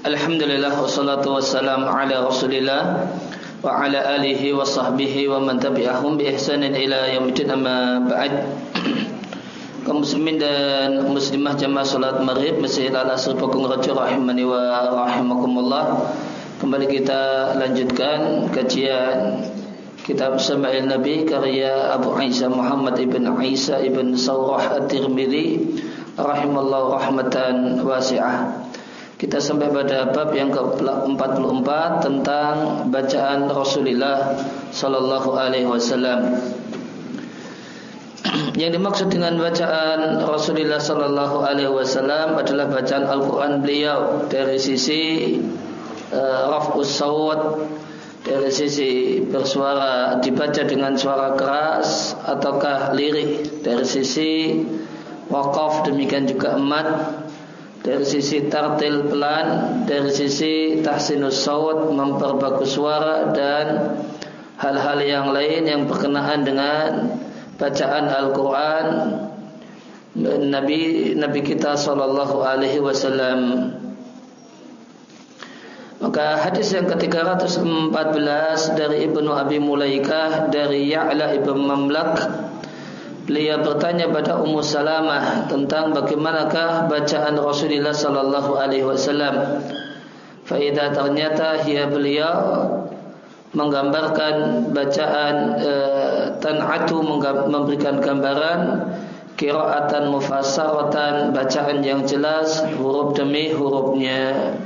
Alhamdulillah wassalatu wassalam ala Rasulillah wa ala alihi wa sahbihi wa man tabi'ahum bi ihsanin ila yaumil amma ba'd. Kaum muslimin dan muslimah jamaah salat maghrib Masjid Al-Asr Pakung rahimani wa rahimakumullah. Kembali kita lanjutkan kajian kitab Sama'il Nabi karya Abu Isa Muhammad ibn Isa ibn Sawrah At-Tirmidzi rahimallahu rahmatan wasi'ah. Kita sampai pada bab yang ke-44 tentang bacaan Rasulullah sallallahu alaihi wasallam. Yang dimaksud dengan bacaan Rasulullah sallallahu alaihi wasallam adalah bacaan Al-Qur'an beliau. Dari sisi uh, raf'us sawat dari sisi bersuara dibaca dengan suara keras ataukah lirik. Dari sisi wakaf demikian juga emat dari sisi tartil pelan, dari sisi tahsinus sawat memperbagus suara dan hal-hal yang lain yang berkenaan dengan bacaan Al-Qur'an Nabi Nabi kita sallallahu alaihi wasallam. Maka hadis yang ke-314 dari Ibnu Abi Mulaikah dari Ya'la ibn Mamlak Beliau bertanya pada Ummu Salamah tentang bagaimanakah bacaan Rasulullah sallallahu alaihi wasallam. Faidah ternyata ia beliau menggambarkan bacaan e, tan'atu memberikan gambaran kiraatan mufassaratan bacaan yang jelas huruf demi hurufnya.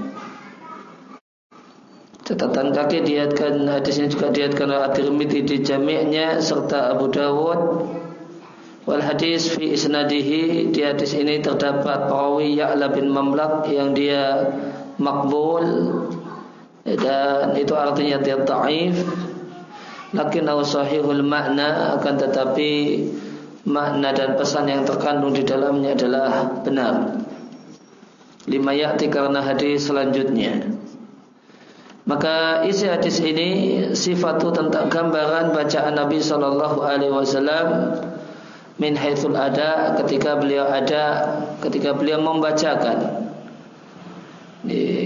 Catatan kaki diatkan hadisnya juga diatkan oleh At-Tirmidzi di jami'nya serta Abu Dawud Wal hadis fi isnadihi di hadis ini terdapat perawi Ya'la bin Mamlak yang dia makbul dan itu artinya dia ta'if. Lakin sahihul makna akan tetapi makna dan pesan yang terkandung di dalamnya adalah benar. Lima ya'ti karena hadis selanjutnya. Maka isi hadis ini sifatu tentang gambaran bacaan Nabi Shallallahu Alaihi Wasallam min haitsul ada ketika beliau ada ketika beliau membacakan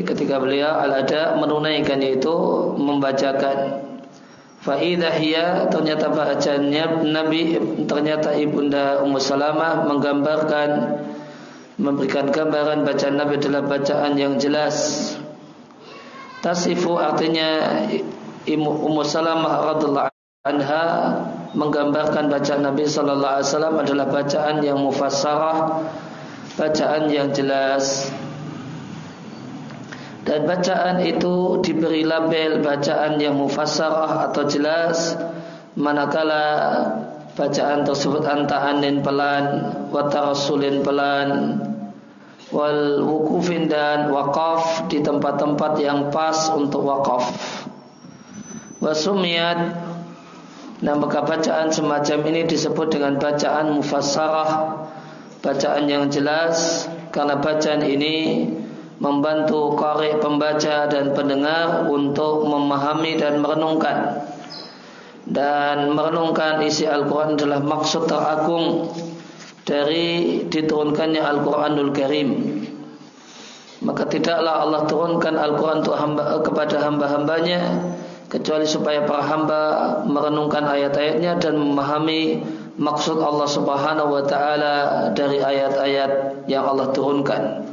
ketika beliau al ada menunaikan yaitu membacakan Faidah hiya ternyata bacaannya Nabi ternyata ibunda Ummu Salamah menggambarkan memberikan gambaran bacaan Nabi adalah bacaan yang jelas. Tasifu artinya Ummu Salamah radhiallahu anha menggambarkan bacaan Nabi Sallallahu Alaihi Wasallam adalah bacaan yang mufassarah, bacaan yang jelas. Dan bacaan itu diberi label bacaan yang mufassarah atau jelas manakala bacaan tersebut anta'anin pelan watarasulin pelan wal wukufin dan wakaf di tempat-tempat yang pas untuk wakaf wasumiyat Nah maka bacaan semacam ini disebut dengan bacaan mufassarah Bacaan yang jelas Karena bacaan ini membantu korek pembaca dan pendengar Untuk memahami dan merenungkan. Dan merenungkan isi Al-Quran adalah maksud teragung Dari diturunkannya Al-Quranul Karim. Maka tidaklah Allah turunkan Al-Quran hamba, kepada hamba-hambanya kecuali supaya para hamba merenungkan ayat-ayatnya dan memahami maksud Allah Subhanahu wa taala dari ayat-ayat yang Allah turunkan.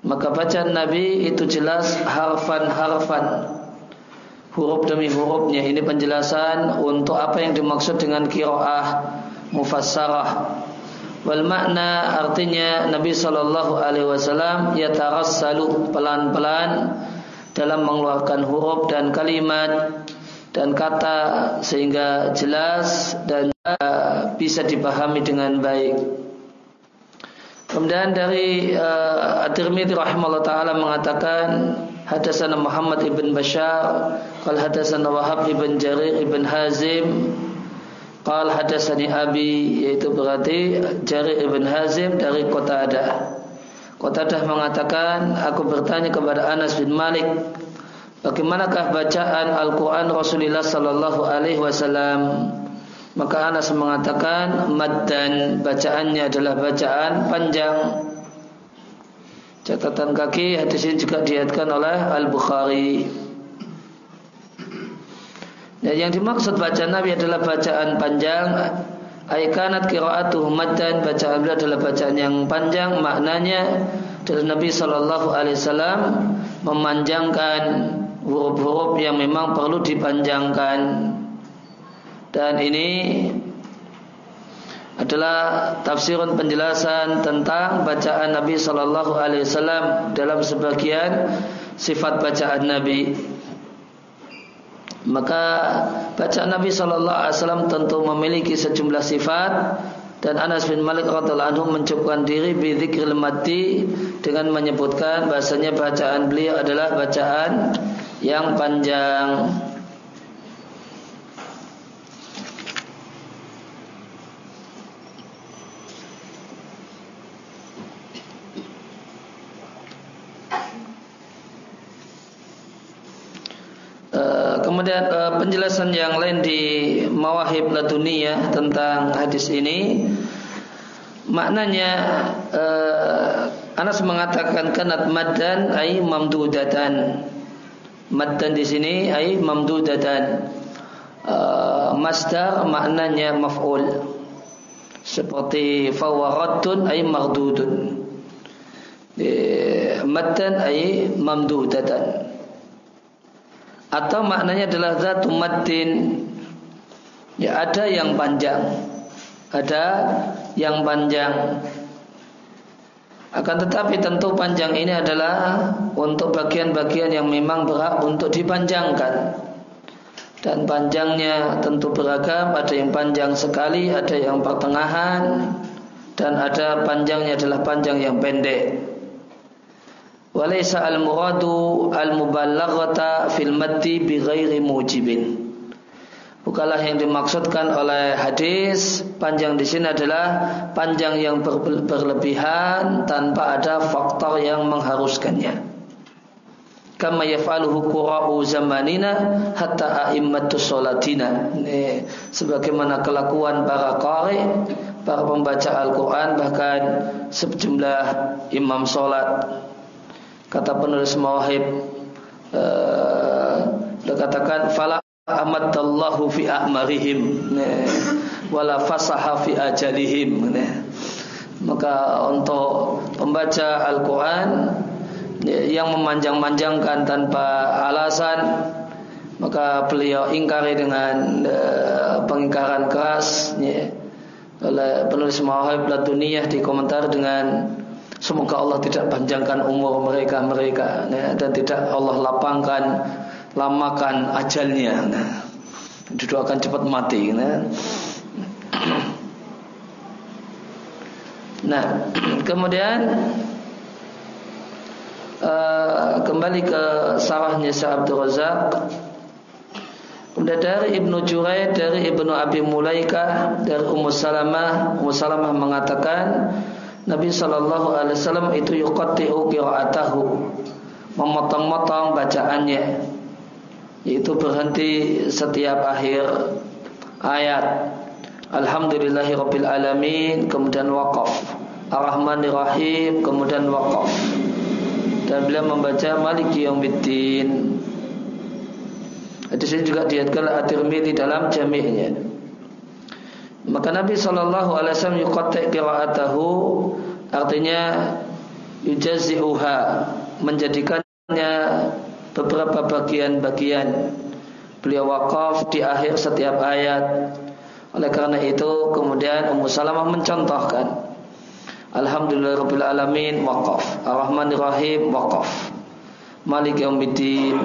Maka bacaan Nabi itu jelas harfan-harfan. Huruf demi hurufnya. Ini penjelasan untuk apa yang dimaksud dengan kiroah mufassarah. Wal makna artinya Nabi Shallallahu Alaihi Wasallam yatarassalu pelan-pelan dalam mengeluarkan huruf dan kalimat dan kata sehingga jelas dan bisa dipahami dengan baik. Kemudian dari uh, At-Tirmidzi rahimahullah taala mengatakan hadasana Muhammad ibn Bashar, qal hadasana Wahab ibn Jarir ibn Hazim, qal hadasani Abi yaitu berarti Jarir ibn Hazim dari kota Qatadah. Qatadah mengatakan, aku bertanya kepada Anas bin Malik, bagaimanakah bacaan Al-Quran Rasulullah Sallallahu Alaihi Wasallam? Maka Anas mengatakan, mad dan bacaannya adalah bacaan panjang. Catatan kaki hadis ini juga diatkan oleh Al-Bukhari. Dan yang dimaksud bacaan Nabi adalah bacaan panjang Aikanat kiraatuh dan bacaan beliau adalah bacaan yang panjang maknanya dari Nabi Shallallahu Alaihi Wasallam memanjangkan huruf-huruf yang memang perlu dipanjangkan dan ini adalah tafsirun penjelasan tentang bacaan Nabi Shallallahu Alaihi Wasallam dalam sebagian sifat bacaan Nabi. Maka bacaan Nabi Shallallahu Alaihi Wasallam tentu memiliki sejumlah sifat dan Anas bin Malik radhiallahu anhu mencukupkan diri bidzikril mati dengan menyebutkan bahasanya bacaan beliau adalah bacaan yang panjang. Kemudian uh, penjelasan yang lain di Mawahib Laduniyah tentang hadis ini maknanya uh, Anas mengatakan kanat maddan ay mamdudatan. Maddan di sini ay mamdudatan. Uh, masdar maknanya maf'ul. Seperti fawaratun ay maghdudun. Maddan ay mamdudatan atau maknanya adalah zatu maddin. Ya ada yang panjang. Ada yang panjang. Akan tetapi tentu panjang ini adalah untuk bagian-bagian yang memang berhak untuk dipanjangkan. Dan panjangnya tentu beragam. Ada yang panjang sekali ada yang pertengahan. Dan ada panjangnya adalah panjang yang pendek Walaysa al-muradu al-muballaghata fil maddi bi mujibin. Bukalah yang dimaksudkan oleh hadis panjang di sini adalah panjang yang berlebihan tanpa ada faktor yang mengharuskannya. Kama yaf'aluhu qura'u zamanina hatta a'immatu salatina. Sebagaimana kelakuan para qari, para pembaca Al-Qur'an bahkan sejumlah imam salat Kata penulis Mawahib uh, dia katakan fala amadallahu fi a'marihim. Wala fasaha fi ajalihim. Maka untuk pembaca Al-Qur'an yang memanjang-manjangkan tanpa alasan maka beliau ingkari dengan uh, pengingkaran keras ya, oleh penulis Mawahib Laduniyah di komentar dengan Semoga Allah tidak panjangkan umur mereka mereka ya, dan tidak Allah lapangkan lamakan ajalnya. Nah, didoakan cepat mati. Nah, nah kemudian uh, kembali ke sawahnya Syekh Abdul Razak. Kemudian dari Ibnu Jurai, dari Ibnu Abi Mulaikah, dari Ummu Salamah, Ummu Salamah mengatakan Nabi Shallallahu Alaihi Wasallam itu yuqatti'u qira'atahu. Memotong-motong bacaannya. Yaitu berhenti setiap akhir ayat. Alhamdulillahi Rabbil Alamin kemudian waqaf. Ar-Rahmanir Rahim kemudian waqaf. Dan beliau membaca Maliki Yaumiddin. Hadis ini juga diatkan At-Tirmidzi dalam jami'nya maka Nabi Shallallahu Alaihi Wasallam yukotek qiraatahu artinya yujazi'uha menjadikannya beberapa bagian-bagian. Beliau wakaf di akhir setiap ayat. Oleh karena itu kemudian Ummu Salamah mencontohkan Alhamdulillah Rabbil Alamin wakaf Ar-Rahmanir Rahim wakaf Malik Yawmiddin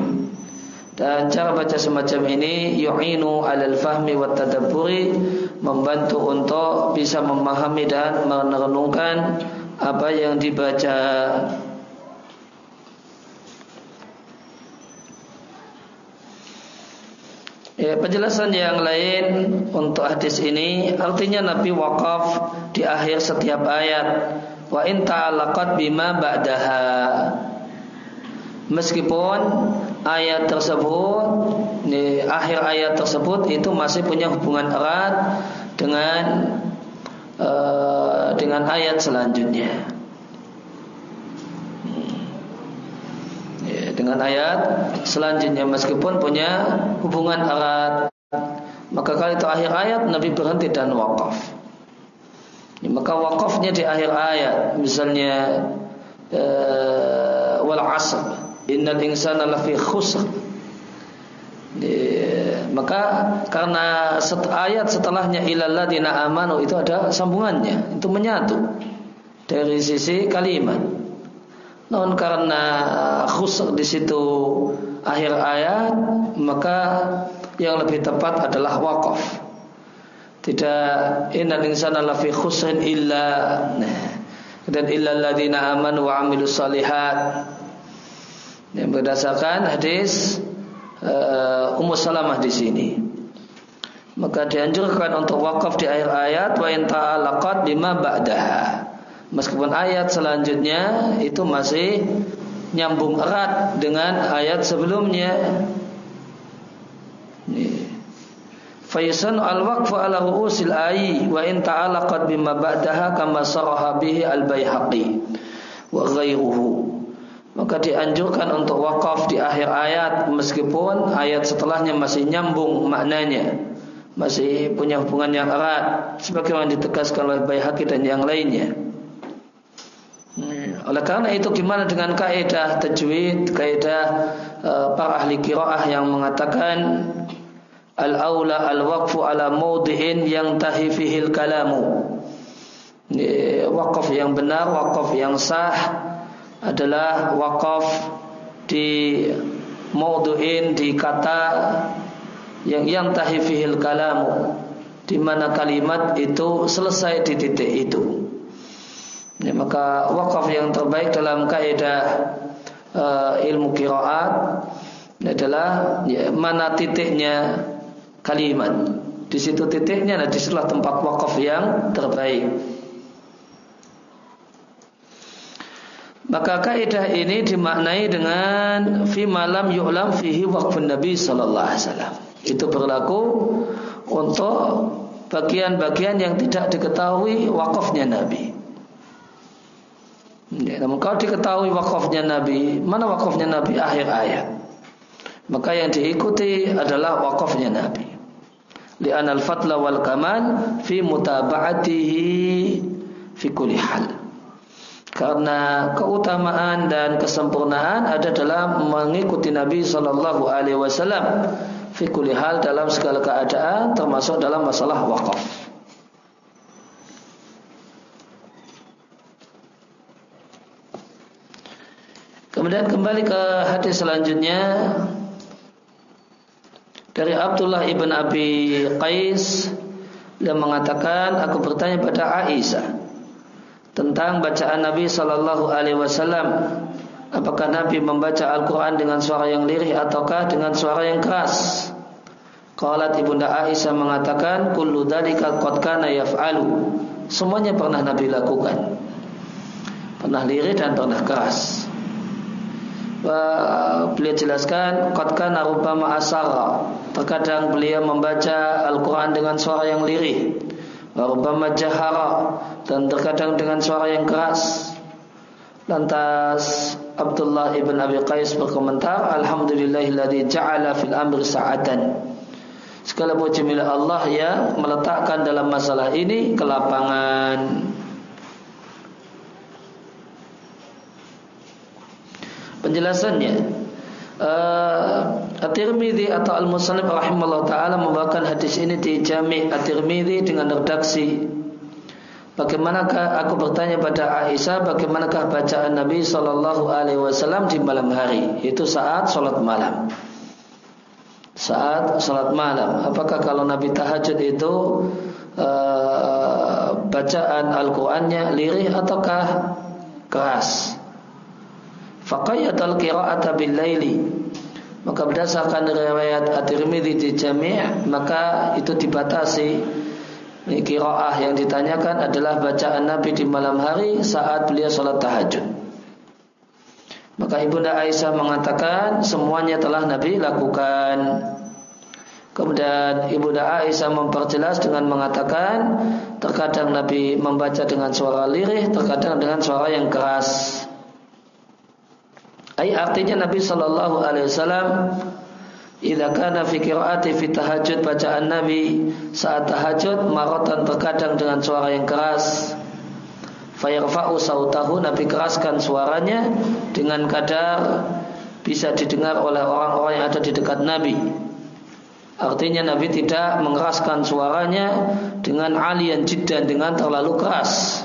dan cara baca semacam ini yu'inu alal fahmi wa tadabburi membantu untuk bisa memahami dan merenungkan apa yang dibaca. Ya, penjelasan yang lain untuk hadis ini artinya Nabi wakaf di akhir setiap ayat wa in ta'allaqat bima ba'daha meskipun ayat tersebut di akhir ayat tersebut itu masih punya hubungan erat dengan uh, dengan ayat selanjutnya. dengan ayat selanjutnya meskipun punya hubungan erat maka kali itu akhir ayat Nabi berhenti dan wakaf ya, maka wakafnya di akhir ayat misalnya uh, wal asr innal insana lafi khusr maka karena set, ayat setelahnya ilaladina amanu itu ada sambungannya itu menyatu dari sisi kalimat namun karena khusuk di situ akhir ayat, maka yang lebih tepat adalah wakaf. Tidak inna insana lafi khusrin illa nah, dan illa alladziina amanu wa amilus salihat. Yang berdasarkan hadis uh, Ummu Salamah di sini. Maka dianjurkan untuk wakaf di akhir ayat wa in ta'alaqat bima ba'daha. Meskipun ayat selanjutnya itu masih nyambung erat dengan ayat sebelumnya. Faysan al-waqfu ala ru'usil ayi wa in ta'alaqat bima ba'daha kama saraha bihi al-Baihaqi wa ghairuhu. Maka dianjurkan untuk wakaf di akhir ayat meskipun ayat setelahnya masih nyambung maknanya. Masih punya hubungan yang erat sebagaimana ditegaskan oleh Baihaqi dan yang lainnya. Oleh karena itu gimana dengan kaidah tajwid, kaidah uh, para ahli qiraah yang mengatakan al-aula al-waqfu ala mawdi'in yang tahi fihil kalamu. Wakaf yang benar, wakaf yang sah adalah wakaf di mawdu'in di kata yang yang tahi fihil kalamu di mana kalimat itu selesai di titik itu. Ya, maka wakaf yang terbaik dalam kaidah uh, ilmu kiraat adalah ya, mana titiknya kalimat. Di situ titiknya dan di situlah tempat wakaf yang terbaik. Maka kaidah ini dimaknai dengan fi malam yu'lam fihi waqfun Nabi sallallahu alaihi wasallam. Itu berlaku untuk bagian-bagian yang tidak diketahui wakafnya Nabi. Ya, namun kalau diketahui wakafnya Nabi, mana wakafnya Nabi akhir ayat. Maka yang diikuti adalah wakafnya Nabi. Li'an al-fatla wal kamal fi mutaba'atihi fi kulli hal. Karena keutamaan dan kesempurnaan ada dalam mengikuti Nabi Shallallahu Alaihi Wasallam. Fi kulli hal dalam segala keadaan termasuk dalam masalah wakaf. Kemudian kembali ke hadis selanjutnya. Dari Abdullah ibn Abi Qais yang mengatakan aku bertanya pada Aisyah tentang bacaan Nabi Shallallahu Alaihi Wasallam. Apakah Nabi membaca Al-Quran dengan suara yang lirih ataukah dengan suara yang keras? Qalat ibunda Aisyah mengatakan kullu dzalika qad kana yaf'alu. Semuanya pernah Nabi lakukan. Pernah lirih dan pernah keras. Beliau jelaskan qad kana rubbama asara terkadang beliau membaca Al-Qur'an dengan suara yang lirih wa rubbama jahara dan terkadang dengan suara yang keras. Lantas Abdullah ibn Abi Qais berkomentar alhamdulillahilladzi ja'ala fil amri sa'atan. Segala puji milik Allah yang meletakkan dalam masalah ini kelapangan. Penjelasannya uh, At-Tirmidzi atau Al-Musannif rahimahullah taala membawakan hadis ini di Jami' At-Tirmidzi dengan redaksi Bagaimanakah aku bertanya pada Aisyah bagaimanakah bacaan Nabi Shallallahu Alaihi Wasallam di malam hari? Itu saat sholat malam. Saat sholat malam. Apakah kalau Nabi tahajud itu uh, bacaan Al-Qur'annya lirih ataukah keras? Faqayyat al-qira'ata bil laili. Maka berdasarkan riwayat At-Tirmidzi di Jami' maka itu dibatasi Qiraah yang ditanyakan adalah bacaan Nabi di malam hari saat beliau sholat tahajud. Maka Ibunda Aisyah mengatakan semuanya telah Nabi lakukan. Kemudian Ibunda Aisyah memperjelas dengan mengatakan terkadang Nabi membaca dengan suara lirih, terkadang dengan suara yang keras. Ay artinya Nabi Shallallahu Alaihi Wasallam Idza kana fi fi tahajud bacaan Nabi saat tahajud marotan terkadang dengan suara yang keras fayarfa'u sautahu Nabi keraskan suaranya dengan kadar bisa didengar oleh orang-orang yang ada di dekat Nabi Artinya Nabi tidak mengeraskan suaranya dengan alian jiddan dengan terlalu keras.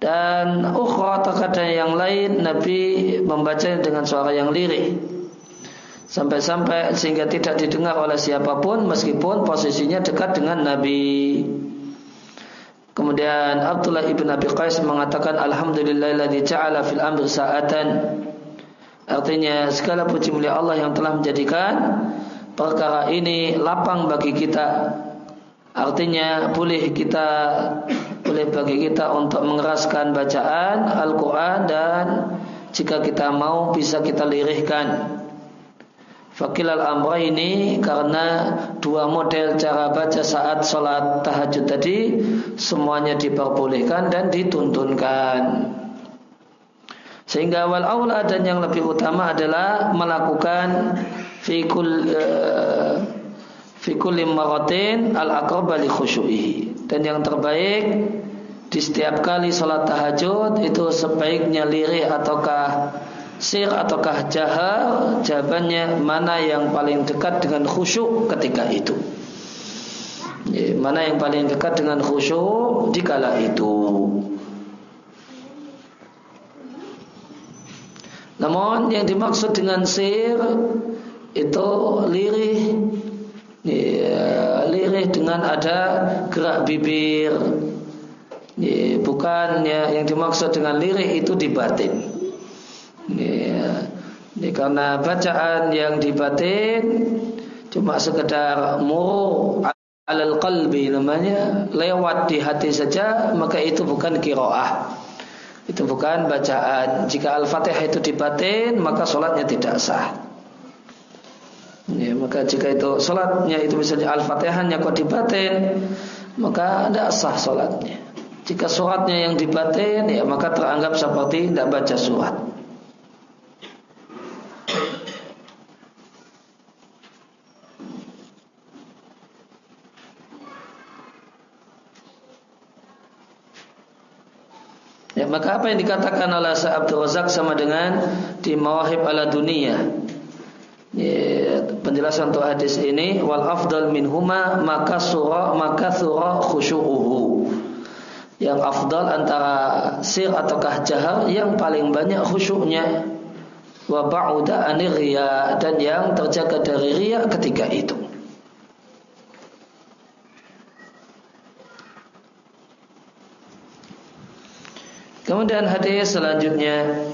Dan ukhra terkadang yang lain Nabi membacanya dengan suara yang lirih. Sampai-sampai sehingga tidak didengar oleh siapa pun meskipun posisinya dekat dengan Nabi. Kemudian Abdullah ibn Abi Qais mengatakan Alhamdulillahilladzi ja'ala fil amri sa'atan. Artinya segala puji mulia Allah yang telah menjadikan perkara ini lapang bagi kita artinya boleh kita boleh bagi kita untuk mengeraskan bacaan Al-Quran dan jika kita mau bisa kita lirihkan Fakilal amra ini karena dua model cara baca saat sholat tahajud tadi semuanya diperbolehkan dan dituntunkan. Sehingga awal aula dan yang lebih utama adalah melakukan fikul uh, fikul al aqrab li khusyu'ihi. Dan yang terbaik di setiap kali sholat tahajud itu sebaiknya lirih ataukah sir ataukah jahar jawabannya mana yang paling dekat dengan khusyuk ketika itu. Mana yang paling dekat dengan khusyuk di kala itu. Namun yang dimaksud dengan sir itu lirih ya, lirih dengan ada gerak bibir. Ya, bukan ya, yang dimaksud dengan lirih itu di batin. Ya, ya, karena bacaan yang di batin cuma sekedar muru alal qalbi namanya lewat di hati saja maka itu bukan kiroah. Itu bukan bacaan. Jika al-fatihah itu di batin maka sholatnya tidak sah Ya, maka jika itu sholatnya itu misalnya al-fatihahnya kok dibatin, maka tidak sah sholatnya. Jika sholatnya yang dibatin, ya maka teranggap seperti tidak baca surat. Ya, maka apa yang dikatakan oleh Abdul Razak sama dengan di Mawahib ala Dunia Penjelasan untuk hadis ini wal afdal minhuma maka surah maka surah khusyuhu yang afdal antara sir ataukah jahar yang paling banyak khusyuknya. Wa ba'uda anir dan yang terjaga dari riya ketika itu. Kemudian hadis selanjutnya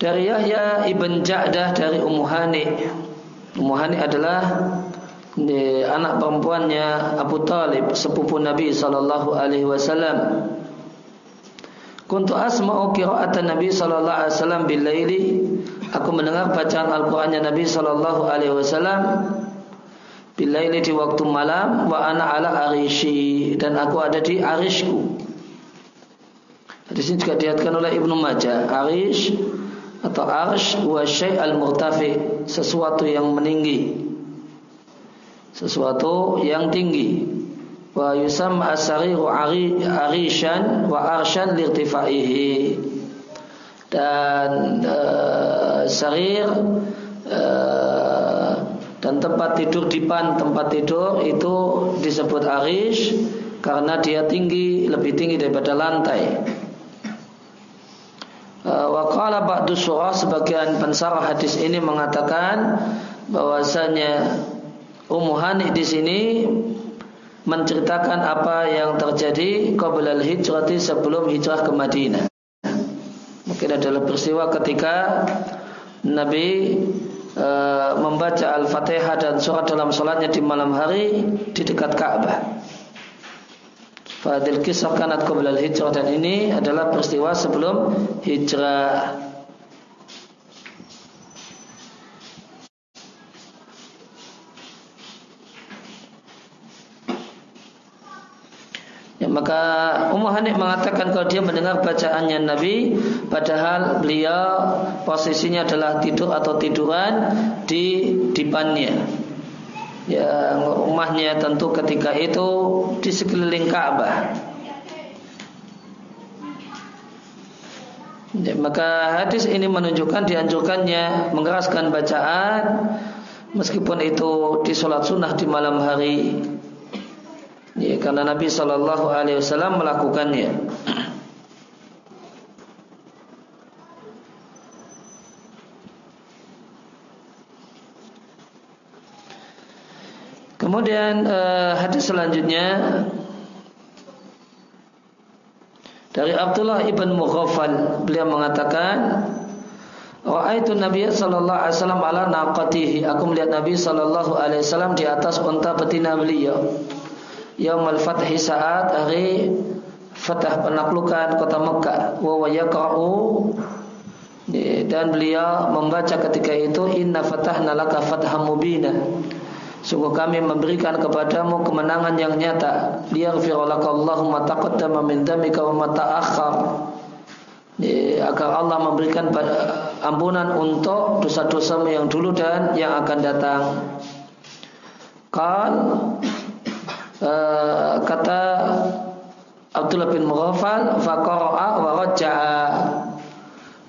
Dari Yahya ibn Ja'dah dari Ummu Hani. Ummu Hani adalah anak perempuannya Abu Talib, sepupu Nabi sallallahu alaihi wasallam. Kuntu asma'u qira'atan Nabi sallallahu alaihi wasallam bil laili. Aku mendengar bacaan Al-Qur'annya Nabi sallallahu alaihi wasallam bil laili di waktu malam wa ana ala arishi dan aku ada di arishku. Di sini juga dilihatkan oleh Ibnu Majah. Arish atau arsh wa syai' al-murtafi sesuatu yang meninggi. Sesuatu yang tinggi. Wa yusam asariru arishan wa arshan lirtifaihi. Dan uh, sarir uh, dan tempat tidur dipan tempat tidur itu disebut arish karena dia tinggi lebih tinggi daripada lantai Wakala ba'du surah sebagian pensarah hadis ini mengatakan bahwasanya Ummu di sini menceritakan apa yang terjadi qabla al-hijrati sebelum hijrah ke Madinah. Mungkin adalah peristiwa ketika Nabi e, membaca Al-Fatihah dan surat dalam salatnya di malam hari di dekat Ka'bah. Fadil kisah kanat qoblal hijrah dan ini adalah peristiwa sebelum hijrah. maka Ummu Hanik mengatakan kalau dia mendengar bacaannya Nabi padahal beliau posisinya adalah tidur atau tiduran di dipannya. Ya, rumahnya tentu ketika itu di sekeliling Ka'bah. Ya, maka hadis ini menunjukkan dianjurkannya mengeraskan bacaan meskipun itu di sholat sunnah di malam hari Ya, karena Nabi Shallallahu Alaihi Wasallam melakukannya. Kemudian uh, hadis selanjutnya dari Abdullah ibn Mughafal beliau mengatakan Wahai Nabi sallallahu alaihi wasallam ala naqatihi. Aku melihat Nabi sallallahu alaihi wasallam di atas unta betina beliau. Yaumal Fathi saat hari Fatah penaklukan kota Mekah. Wa yaqa'u dan beliau membaca ketika itu inna fatahna laka fatham mubina Sungguh kami memberikan kepadamu kemenangan yang nyata liyaghfira lakallahu ma taqaddama min dhamika wa ma ta'akhkhar agar Allah memberikan ampunan untuk dosa-dosamu yang dulu dan yang akan datang. Kan kata Abdullah bin Mughafal faqara'a wa raja'a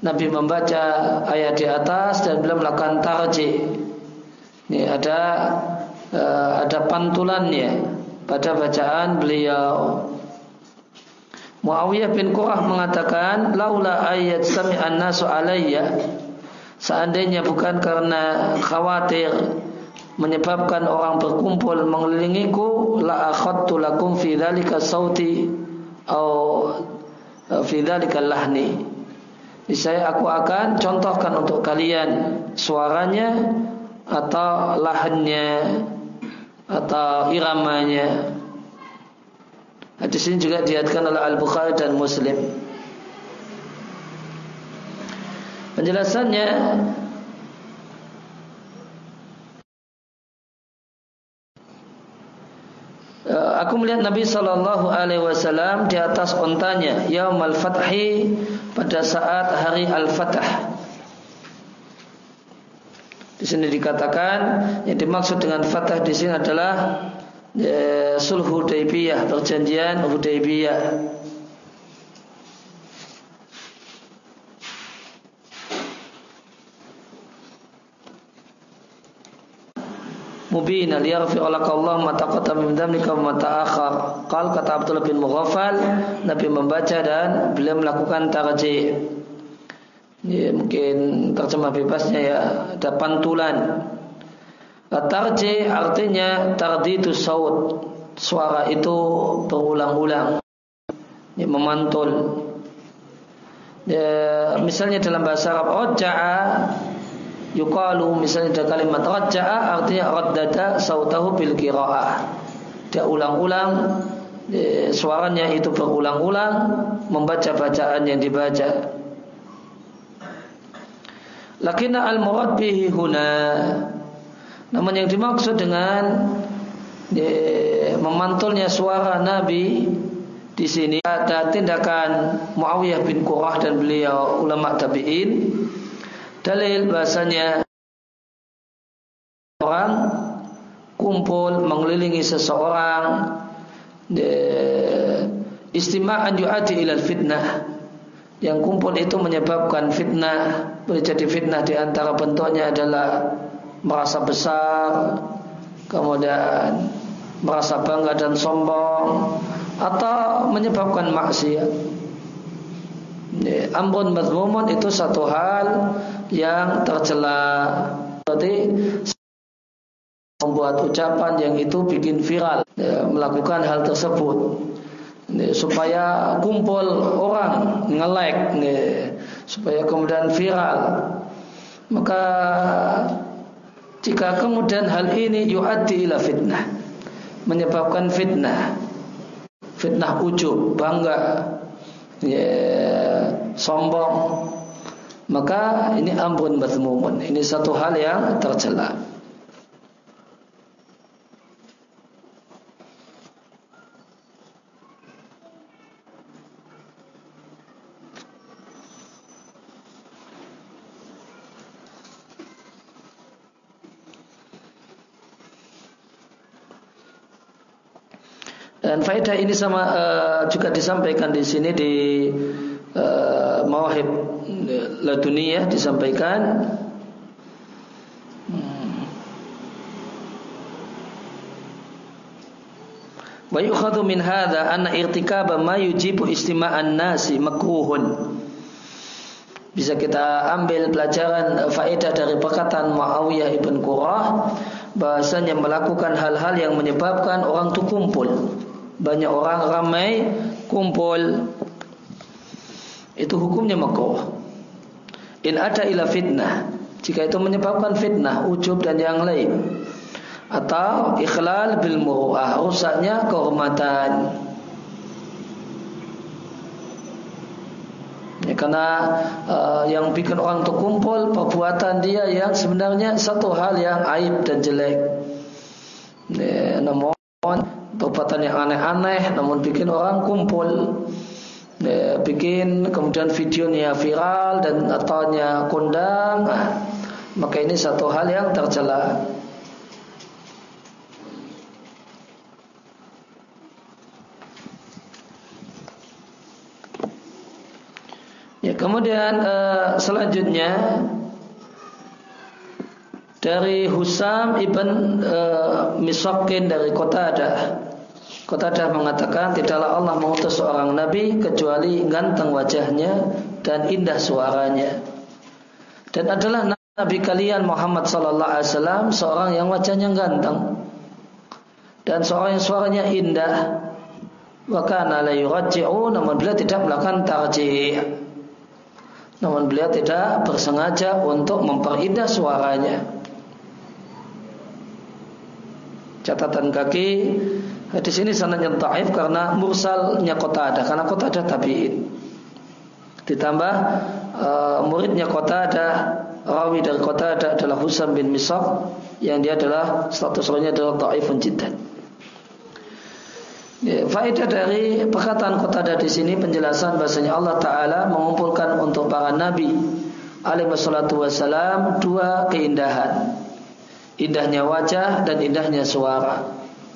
Nabi membaca ayat di atas dan beliau melakukan tarji. Ini ada uh, ada pantulannya pada bacaan beliau. Muawiyah bin Qurrah mengatakan, "Laula ayat sami'an nasu alayya." Seandainya bukan karena khawatir menyebabkan orang berkumpul mengelilingiku la akhadtu lakum fi dzalika sauti atau e, fi dzalika lahni saya aku akan contohkan untuk kalian suaranya atau lahannya atau iramanya Hadis ini juga diatkan oleh Al-Bukhari dan Muslim Penjelasannya Eh, aku melihat Nabi Shallallahu Alaihi Wasallam di atas ontanya Yaumal Fathi pada saat hari Al Fatah. Di sini dikatakan yang dimaksud dengan Fatah di sini adalah eh, Sulh Hudaybiyah, perjanjian Hudaybiyah. mubina liyarfi'a Allah ma taqaddama min dzamnika wa ma ta'akhkhar. Qal kata Abdullah bin Mughafal, Nabi membaca dan beliau melakukan tarji. Ya, mungkin terjemah bebasnya ya ada pantulan. Tarji artinya tarditu saut. Suara itu berulang-ulang. Ya, memantul. Ya, misalnya dalam bahasa Arab, Oja'a yukalu misalnya ada kalimat raja'a artinya raddada sautahu bil qiraah. Dia ulang-ulang e, suaranya itu berulang-ulang membaca bacaan yang dibaca. Lakina al murad bihi huna. Namun yang dimaksud dengan e, memantulnya suara Nabi di sini ada tindakan Muawiyah bin Qurrah dan beliau ulama tabi'in. Dalil bahasanya orang kumpul mengelilingi seseorang istima'an yu'adi ilal fitnah. Yang kumpul itu menyebabkan fitnah boleh jadi fitnah di antara bentuknya adalah merasa besar kemudian merasa bangga dan sombong atau menyebabkan maksiat Amrun mazmumun itu satu hal yang tercela. Berarti membuat ucapan yang itu bikin viral, ya, melakukan hal tersebut ya, supaya kumpul orang nge-like, ya, supaya kemudian viral. Maka jika kemudian hal ini yu'addi ila fitnah, menyebabkan fitnah, fitnah ujub, bangga, ya, sombong maka ini amrun mazmumun ini satu hal yang tercela Dan faedah ini sama uh, juga disampaikan di sini di uh, Mawahib Laduniyah disampaikan Wa yukhadhu min hadha anna irtikaba ma yujibu istima'an nasi makruhun. Bisa kita ambil pelajaran faedah dari perkataan Muawiyah ibn Qurrah bahasanya melakukan hal-hal yang menyebabkan orang itu kumpul. Banyak orang ramai kumpul. Itu hukumnya makruh. In ada ila fitnah. Jika itu menyebabkan fitnah, ujub dan yang lain atau ikhlal bil muru'ah rusaknya kehormatan ya, karena uh, yang bikin orang terkumpul perbuatan dia yang sebenarnya satu hal yang aib dan jelek ya, namun perbuatan yang aneh-aneh namun bikin orang kumpul. Ya, bikin kemudian videonya viral dan ataunya kondang. Nah, maka ini satu hal yang tercela. Ya, kemudian uh, selanjutnya dari Husam ibn uh, Misakin dari Kota Qatadah. Qatadah mengatakan tidaklah Allah mengutus seorang nabi kecuali ganteng wajahnya dan indah suaranya. Dan adalah nabi kalian Muhammad sallallahu alaihi wasallam seorang yang wajahnya ganteng dan seorang yang suaranya indah. Wa kana la yurajji'u namun beliau tidak melakukan tarjih. Namun beliau tidak bersengaja untuk memperindah suaranya. Catatan kaki di sini sanadnya taif karena mursalnya kota ada karena kota ada tabiin. Ditambah uh, muridnya kota ada rawi dari kota ada adalah Husam bin Misab yang dia adalah status adalah taifun jiddan. Ya, faedah dari perkataan Qatadah di sini penjelasan bahasanya Allah Taala mengumpulkan untuk para nabi alaihi wassalatu wassalam dua keindahan. Indahnya wajah dan indahnya suara.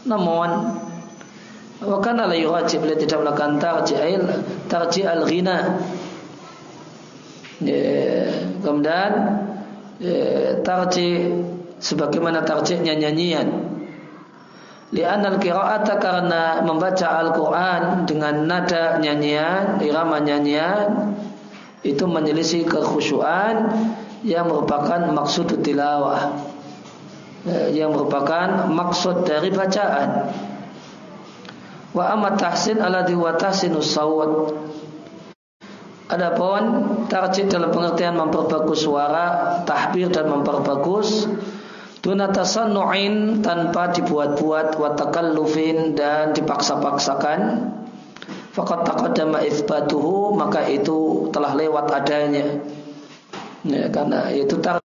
Namun Wakan la yuwajib beliau tidak melakukan tarji'il tarji' al-ghina. Ya, kemudian ya, tarji sebagaimana tarji'nya nyanyian. Li'anal qira'ata karena membaca Al-Quran dengan nada nyanyian, irama nyanyian itu menyelisih kekhusyuan yang merupakan maksud tilawah. Eh, yang merupakan maksud dari bacaan wa amat tahsin ala wa tahsinus sawat Adapun tarjid dalam pengertian memperbagus suara, tahbir dan memperbagus Duna tasannu'in tanpa dibuat-buat wa takallufin dan dipaksa-paksakan. Fakat taqaddama itsbatuhu maka itu telah lewat adanya. Ya, karena itu tar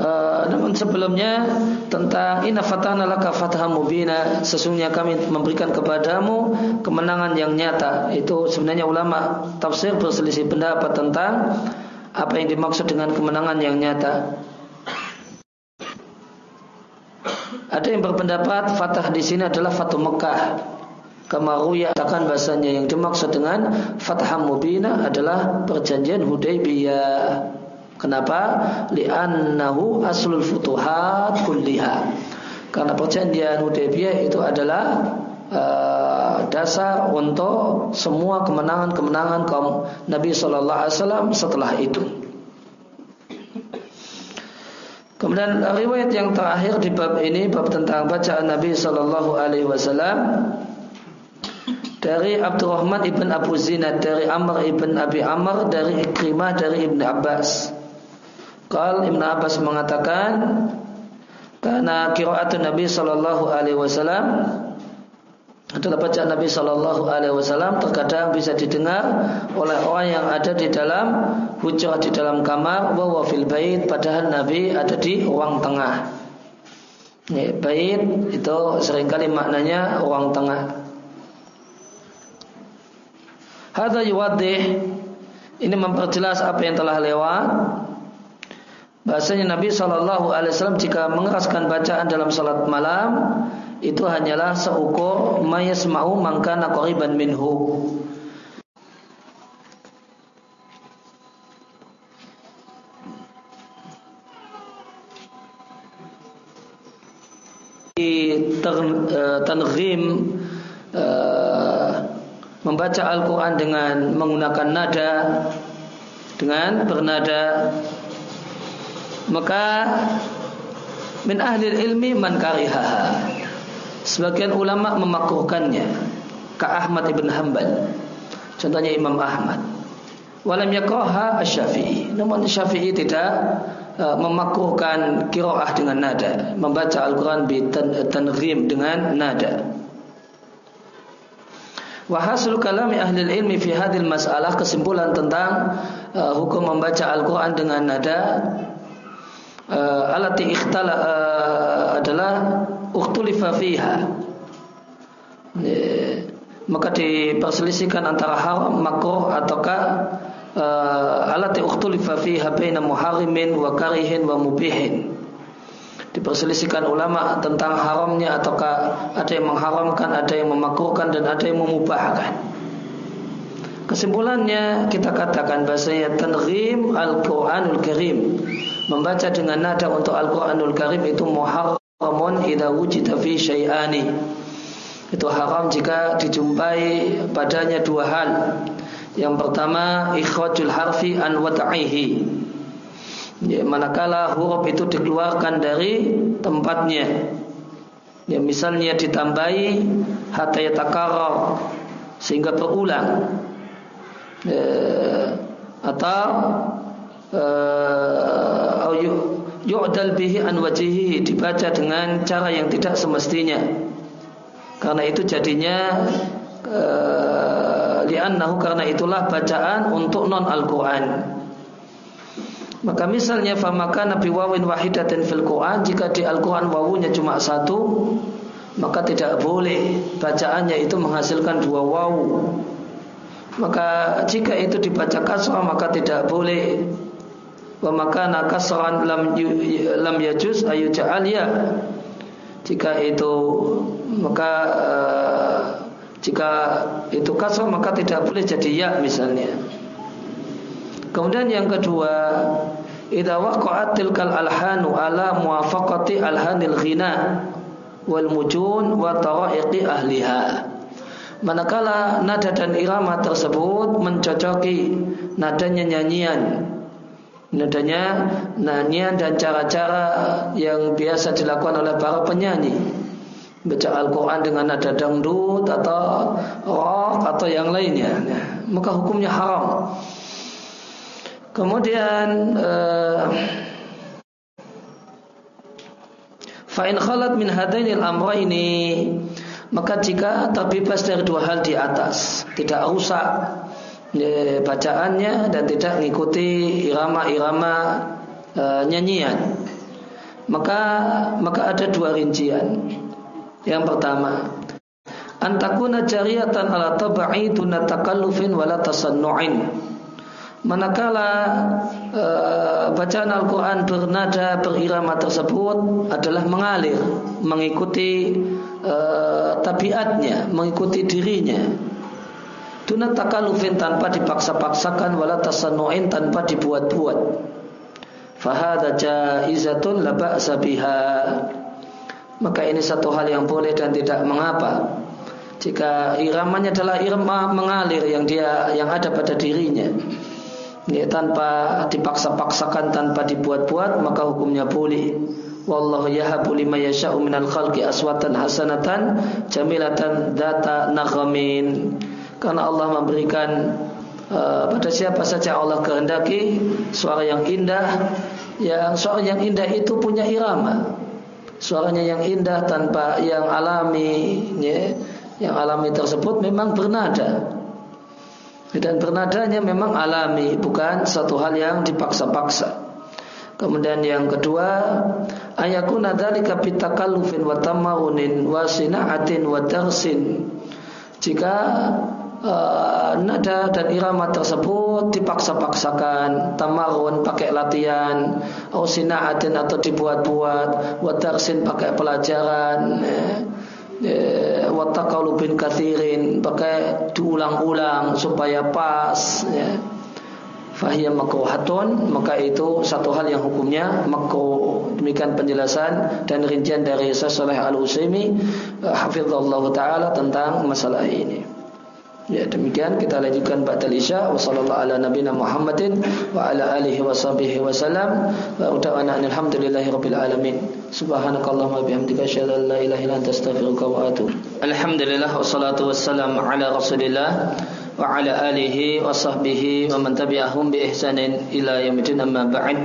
Uh, namun sebelumnya tentang inna fatana laka fataham mubina sesungguhnya kami memberikan kepadamu kemenangan yang nyata itu sebenarnya ulama tafsir berselisih pendapat tentang apa yang dimaksud dengan kemenangan yang nyata? Ada yang berpendapat Fatah di sini adalah Fatu Mekah. Kamaruya katakan bahasanya yang dimaksud dengan Fatah Mubina adalah perjanjian Hudaybiyah. Kenapa? Li'annahu aslul futuhat kulliha. Karena perjanjian Hudaybiyah itu adalah uh, dasar untuk semua kemenangan-kemenangan kaum Nabi Shallallahu Alaihi Wasallam setelah itu. Kemudian riwayat yang terakhir di bab ini bab tentang bacaan Nabi Shallallahu Alaihi Wasallam dari Abdurrahman ibn Abu Zinad dari Amr ibn Abi Amr dari Ikrimah dari Ibn Abbas. Kal Ibn Abbas mengatakan karena kiraatun Nabi Shallallahu Alaihi Wasallam adalah bacaan Nabi Shallallahu Alaihi Wasallam terkadang bisa didengar oleh orang yang ada di dalam hujah di dalam kamar bahwa fil bait padahal Nabi ada di ruang tengah. Ya, bait itu sering kali maknanya ruang tengah. Hadza yuwaddih ini memperjelas apa yang telah lewat Bahasanya Nabi Shallallahu Alaihi Wasallam jika mengeraskan bacaan dalam salat malam itu hanyalah seukur mayasma'u mangkana qoriban minhu. Tanghim uh, membaca Al-Quran dengan menggunakan nada dengan bernada maka min ahli ilmi man karihaha sebagian ulama memakruhkannya ka Ahmad ibn Hanbal. Contohnya Imam Ahmad. Walam yakraha asy-Syafi'i namun Syafi'i tidak uh, memakruhkan kiroah dengan nada. Membaca Al-Quran bi tanghim dengan nada. Wahasul kalami ahli ilmi fi hadil masalah kesimpulan tentang uh, hukum membaca Al-Quran dengan nada uh, alati ikhtala uh, adalah ukhtulifa fiha. Maka diperselisihkan antara haram makruh ataukah uh, alati ukhtulifa fiha baina muharrimin wa karihin wa mubihin. Diperselisihkan ulama tentang haramnya ataukah ada yang mengharamkan, ada yang memakruhkan dan ada yang memubahkan. Kesimpulannya kita katakan bahasanya tanghim Al-Quranul Karim Membaca dengan nada untuk Al-Quranul Karim itu muharramun idha wujida fi syai'ani. Itu haram jika dijumpai padanya dua hal. Yang pertama ikhrajul harfi an wata'ihi ya, manakala huruf itu dikeluarkan dari tempatnya. Ya misalnya ditambahi hatta yatakarrar sehingga berulang. Ya, atau uh, yu'dal bihi an wajihi dibaca dengan cara yang tidak semestinya karena itu jadinya uh, li'annahu karena itulah bacaan untuk non Al-Quran maka misalnya famaka nabi wawin wahidatin fil Quran jika di Al-Quran wawunya cuma satu maka tidak boleh bacaannya itu menghasilkan dua wawu. Maka jika itu dibaca kasrah maka tidak boleh. Wa maka nakasran lam lam yajuz ayu ja'al ya. Jika itu maka uh, jika itu kasrah maka tidak boleh jadi ya misalnya. Kemudian yang kedua, idza waqa'at tilkal alhanu ala muwafaqati alhanil ghina wal mujun wa tara'iqi ahliha. Manakala nada dan irama tersebut mencocoki nadanya nyanyian nadanya nyanyian dan cara-cara yang biasa dilakukan oleh para penyanyi. Baca Al-Quran dengan nada dangdut atau rock atau yang lainnya. Maka hukumnya haram. Kemudian uh, Fa'in khalat min hadainil ini maka jika terbebas dari dua hal di atas, tidak rusak ya, bacaannya dan tidak mengikuti irama-irama e, nyanyian, maka maka ada dua rincian. Yang pertama, antakuna jariatan ala tabai duna takallufin wala manakala e, bacaan Al-Quran bernada berirama tersebut adalah mengalir mengikuti e, tabiatnya mengikuti dirinya tuna takalufin tanpa dipaksa-paksakan wala tasannu'in tanpa dibuat-buat. Fahada jaizatun la ba'sa biha. Maka ini satu hal yang boleh dan tidak mengapa. Jika iramanya adalah irama mengalir yang dia yang ada pada dirinya. Ya, tanpa dipaksa-paksakan tanpa dibuat-buat maka hukumnya boleh. Wallahu yahabu lima yasha'u minal khalqi aswatan hasanatan jamilatan data naghamin karena Allah memberikan uh, pada siapa saja Allah kehendaki suara yang indah yang suara yang indah itu punya irama suaranya yang indah tanpa yang alami ya, yang alami tersebut memang bernada dan bernadanya memang alami, bukan satu hal yang dipaksa-paksa. Kemudian yang kedua, ayakuna dzalika bitakallufin wa tamawunin wa sina'atin wa darsin. Jika uh, nada dan irama tersebut dipaksa-paksakan. Tamarun pakai latihan. Au sinaatin atau dibuat-buat. Wadarsin pakai pelajaran. Ya. ya bin kathirin pakai diulang-ulang supaya pas ya. Fahiyya makruhatun maka itu satu hal yang hukumnya makruh. Demikian penjelasan dan rincian dari Syekh Al-Utsaimin eh, hafizallahu taala tentang masalah ini Ya demikian kita lanjutkan ba'dal isya. Wa sallallahu ala nabiyina Muhammadin wa ala alihi wa sahbihi wa salam wa uda'ana alhamdulillahi rabbil alamin. Subhanakallahumma bihamdika asyhadu an la ilaha illa anta astaghfiruka wa atubu. Alhamdulillah wassalatu wassalamu ala Rasulillah wa ala alihi wa sahbihi wa man tabi'ahum bi ihsanin ila yaumil amma ba'd.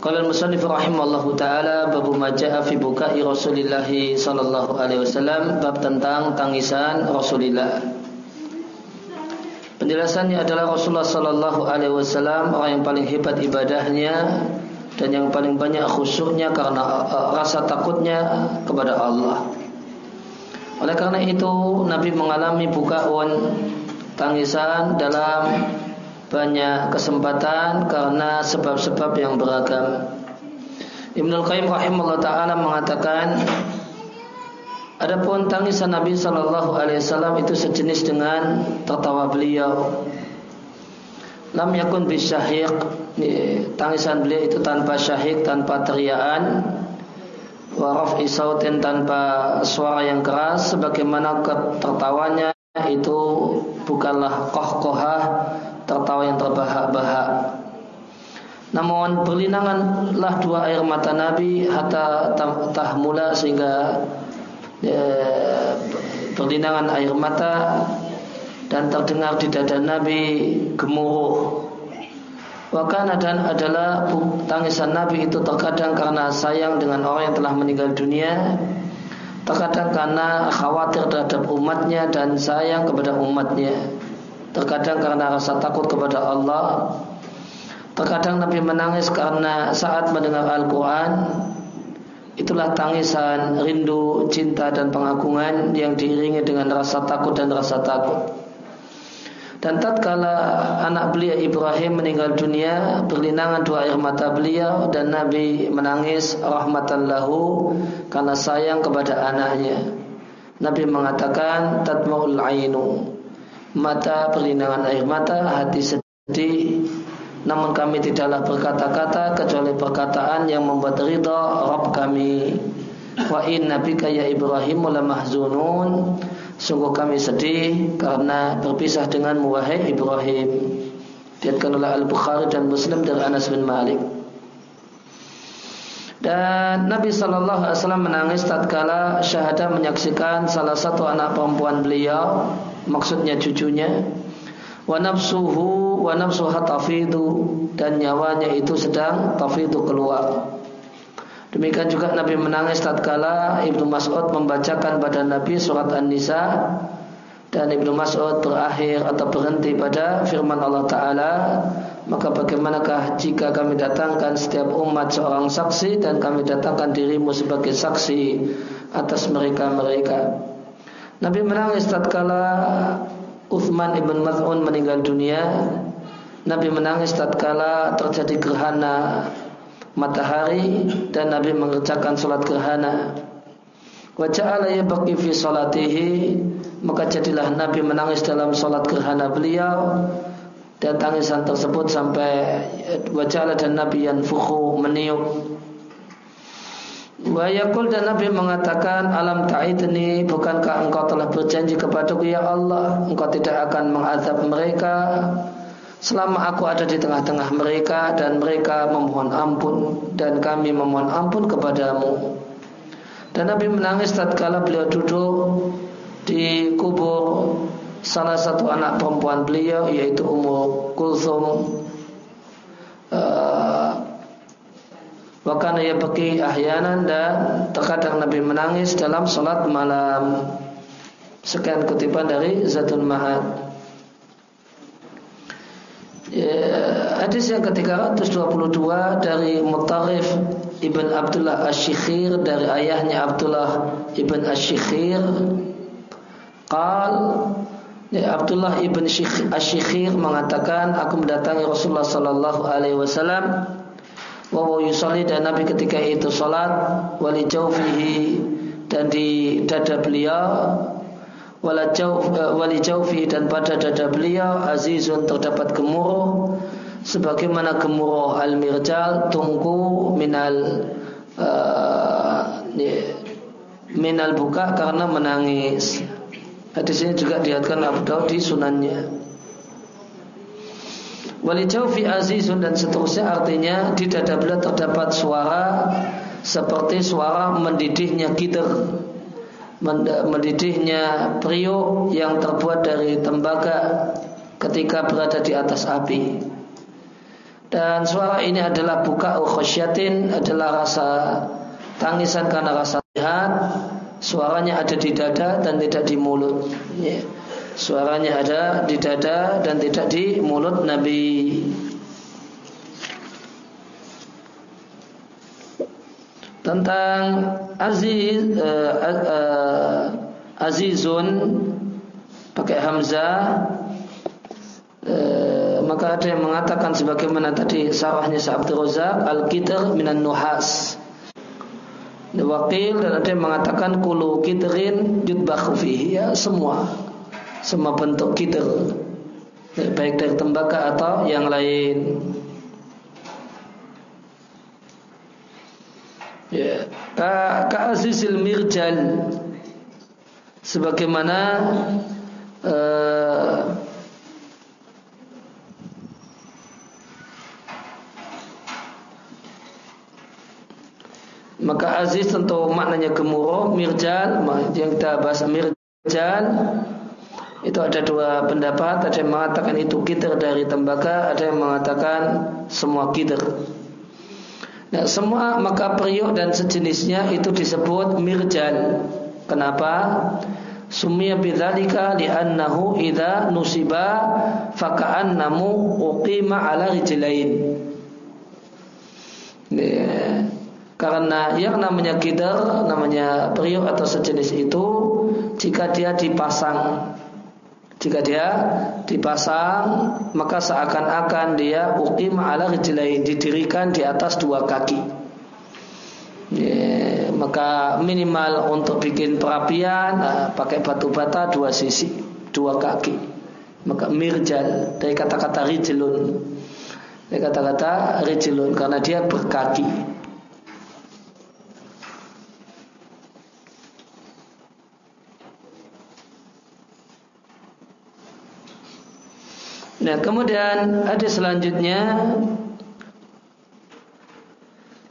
Qala al-musannif rahimallahu taala bab ma jaa fi bukai Rasulillah sallallahu alaihi wasallam bab tentang tangisan Rasulullah. Penjelasannya adalah Rasulullah sallallahu alaihi wasallam orang yang paling hebat ibadahnya dan yang paling banyak khusyuknya karena uh, rasa takutnya kepada Allah. Oleh karena itu Nabi mengalami bukaun tangisan dalam banyak kesempatan karena sebab-sebab yang beragam. Ibnu Qayyim rahimahullah taala mengatakan Adapun tangisan Nabi Shallallahu Alaihi Wasallam itu sejenis dengan tertawa beliau. Lam yakun bisyahik Tangisan beliau itu tanpa syahik, tanpa teriaan waraf isautin tanpa suara yang keras sebagaimana tertawanya itu bukanlah koh-kohah tertawa yang terbahak-bahak. Namun berlinanganlah dua air mata Nabi hatta tahmula sehingga ya, berlinangan air mata dan terdengar di dada Nabi gemuruh. Wakana dan adalah tangisan Nabi itu terkadang karena sayang dengan orang yang telah meninggal dunia Terkadang karena khawatir terhadap umatnya dan sayang kepada umatnya Terkadang karena rasa takut kepada Allah Terkadang Nabi menangis karena saat mendengar Al-Quran Itulah tangisan, rindu, cinta dan pengagungan yang diiringi dengan rasa takut dan rasa takut dan tatkala anak beliau Ibrahim meninggal dunia, berlinangan dua air mata beliau dan Nabi menangis rahmatan lahu karena sayang kepada anaknya. Nabi mengatakan tatmaul ainu. Mata berlinangan air mata, hati sedih. Namun kami tidaklah berkata-kata kecuali perkataan yang membuat ridha Rabb kami. Wa inna bika ya Ibrahim mahzunun Sungguh kami sedih karena berpisah dengan wahai Ibrahim. Diatkan oleh Al-Bukhari dan Muslim dari Anas bin Malik. Dan Nabi Shallallahu Alaihi Wasallam menangis tatkala syahadah menyaksikan salah satu anak perempuan beliau, maksudnya cucunya, wa nafsuhu wa nafsuha tafidu dan nyawanya itu sedang tafidu keluar. Demikian juga Nabi menangis tatkala Ibnu Mas'ud membacakan pada Nabi surat An-Nisa dan Ibnu Mas'ud berakhir atau berhenti pada firman Allah Ta'ala maka bagaimanakah jika kami datangkan setiap umat seorang saksi dan kami datangkan dirimu sebagai saksi atas mereka-mereka Nabi menangis tatkala Uthman ibn Maz'un meninggal dunia Nabi menangis tatkala terjadi gerhana matahari dan Nabi mengerjakan sholat gerhana. Wajah Allah bagi fi salatihi maka jadilah Nabi menangis dalam sholat gerhana beliau dan tangisan tersebut sampai wajah dan Nabi yang fuhu meniup. Wayakul dan Nabi mengatakan alam ta'idni bukankah engkau telah berjanji kepadaku ya Allah engkau tidak akan mengazab mereka Selama aku ada di tengah-tengah mereka dan mereka memohon ampun dan kami memohon ampun kepadamu. Dan Nabi menangis tatkala beliau duduk di kubur salah satu anak perempuan beliau yaitu Ummu Kulthum. Uh, Wakana ya bagi ahyanan dan terkadang Nabi menangis dalam sholat malam. Sekian kutipan dari Zatul Ma'ad. Ya, hadis yang ke-322 dari Mutarif Ibn Abdullah Ashikhir dari ayahnya Abdullah Ibn Ashikhir Qal ya, Abdullah ibn Ashikhir mengatakan aku mendatangi Rasulullah sallallahu alaihi wasallam wa yusalli dan Nabi ketika itu salat wali jaufihi dan di dada beliau wala jauf eh, wali jaufi dan pada dada beliau azizun terdapat gemuruh sebagaimana gemuruh al-mirjal tungku minal uh, minal buka karena menangis Hadis ini juga dilihatkan Abu Daud di sunannya. Walijau fi azizun dan seterusnya artinya di dada beliau terdapat suara seperti suara mendidihnya gitar mendidihnya periuk yang terbuat dari tembaga ketika berada di atas api. Dan suara ini adalah buka khosyatin adalah rasa tangisan karena rasa lihat suaranya ada di dada dan tidak di mulut. Ya. Suaranya ada di dada dan tidak di mulut Nabi. Tentang aziz uh, uh, azizun pakai hamzah uh, maka ada yang mengatakan sebagaimana tadi sarahnya Sa'abdur Razak al-kitr minan nuhas. Wakil dan ada yang mengatakan kulu kitrin yudbakhu fihi. Ya semua semua bentuk kitir baik dari tembaga atau yang lain. Ya, ka, ka azizil mirjal sebagaimana uh, Maka aziz tentu maknanya gemuruh, mirjal, yang kita bahas mirjal itu ada dua pendapat, ada yang mengatakan itu kitir dari tembaga, ada yang mengatakan semua kitir. Nah, semua maka periuk dan sejenisnya itu disebut mirjal. Kenapa? Sumia bidzalika li'annahu idza nusiba faka'annamu uqima ala rijlain. Karena yang namanya gider, namanya periuk atau sejenis itu jika dia dipasang jika dia dipasang maka seakan-akan dia uqim ala rijlain didirikan di atas dua kaki. Ya, maka minimal untuk bikin perapian nah, pakai batu bata dua sisi, dua kaki. Maka mirjal dari kata-kata rijlun. Dari kata-kata rijlun karena dia berkaki. Nah, kemudian ada selanjutnya.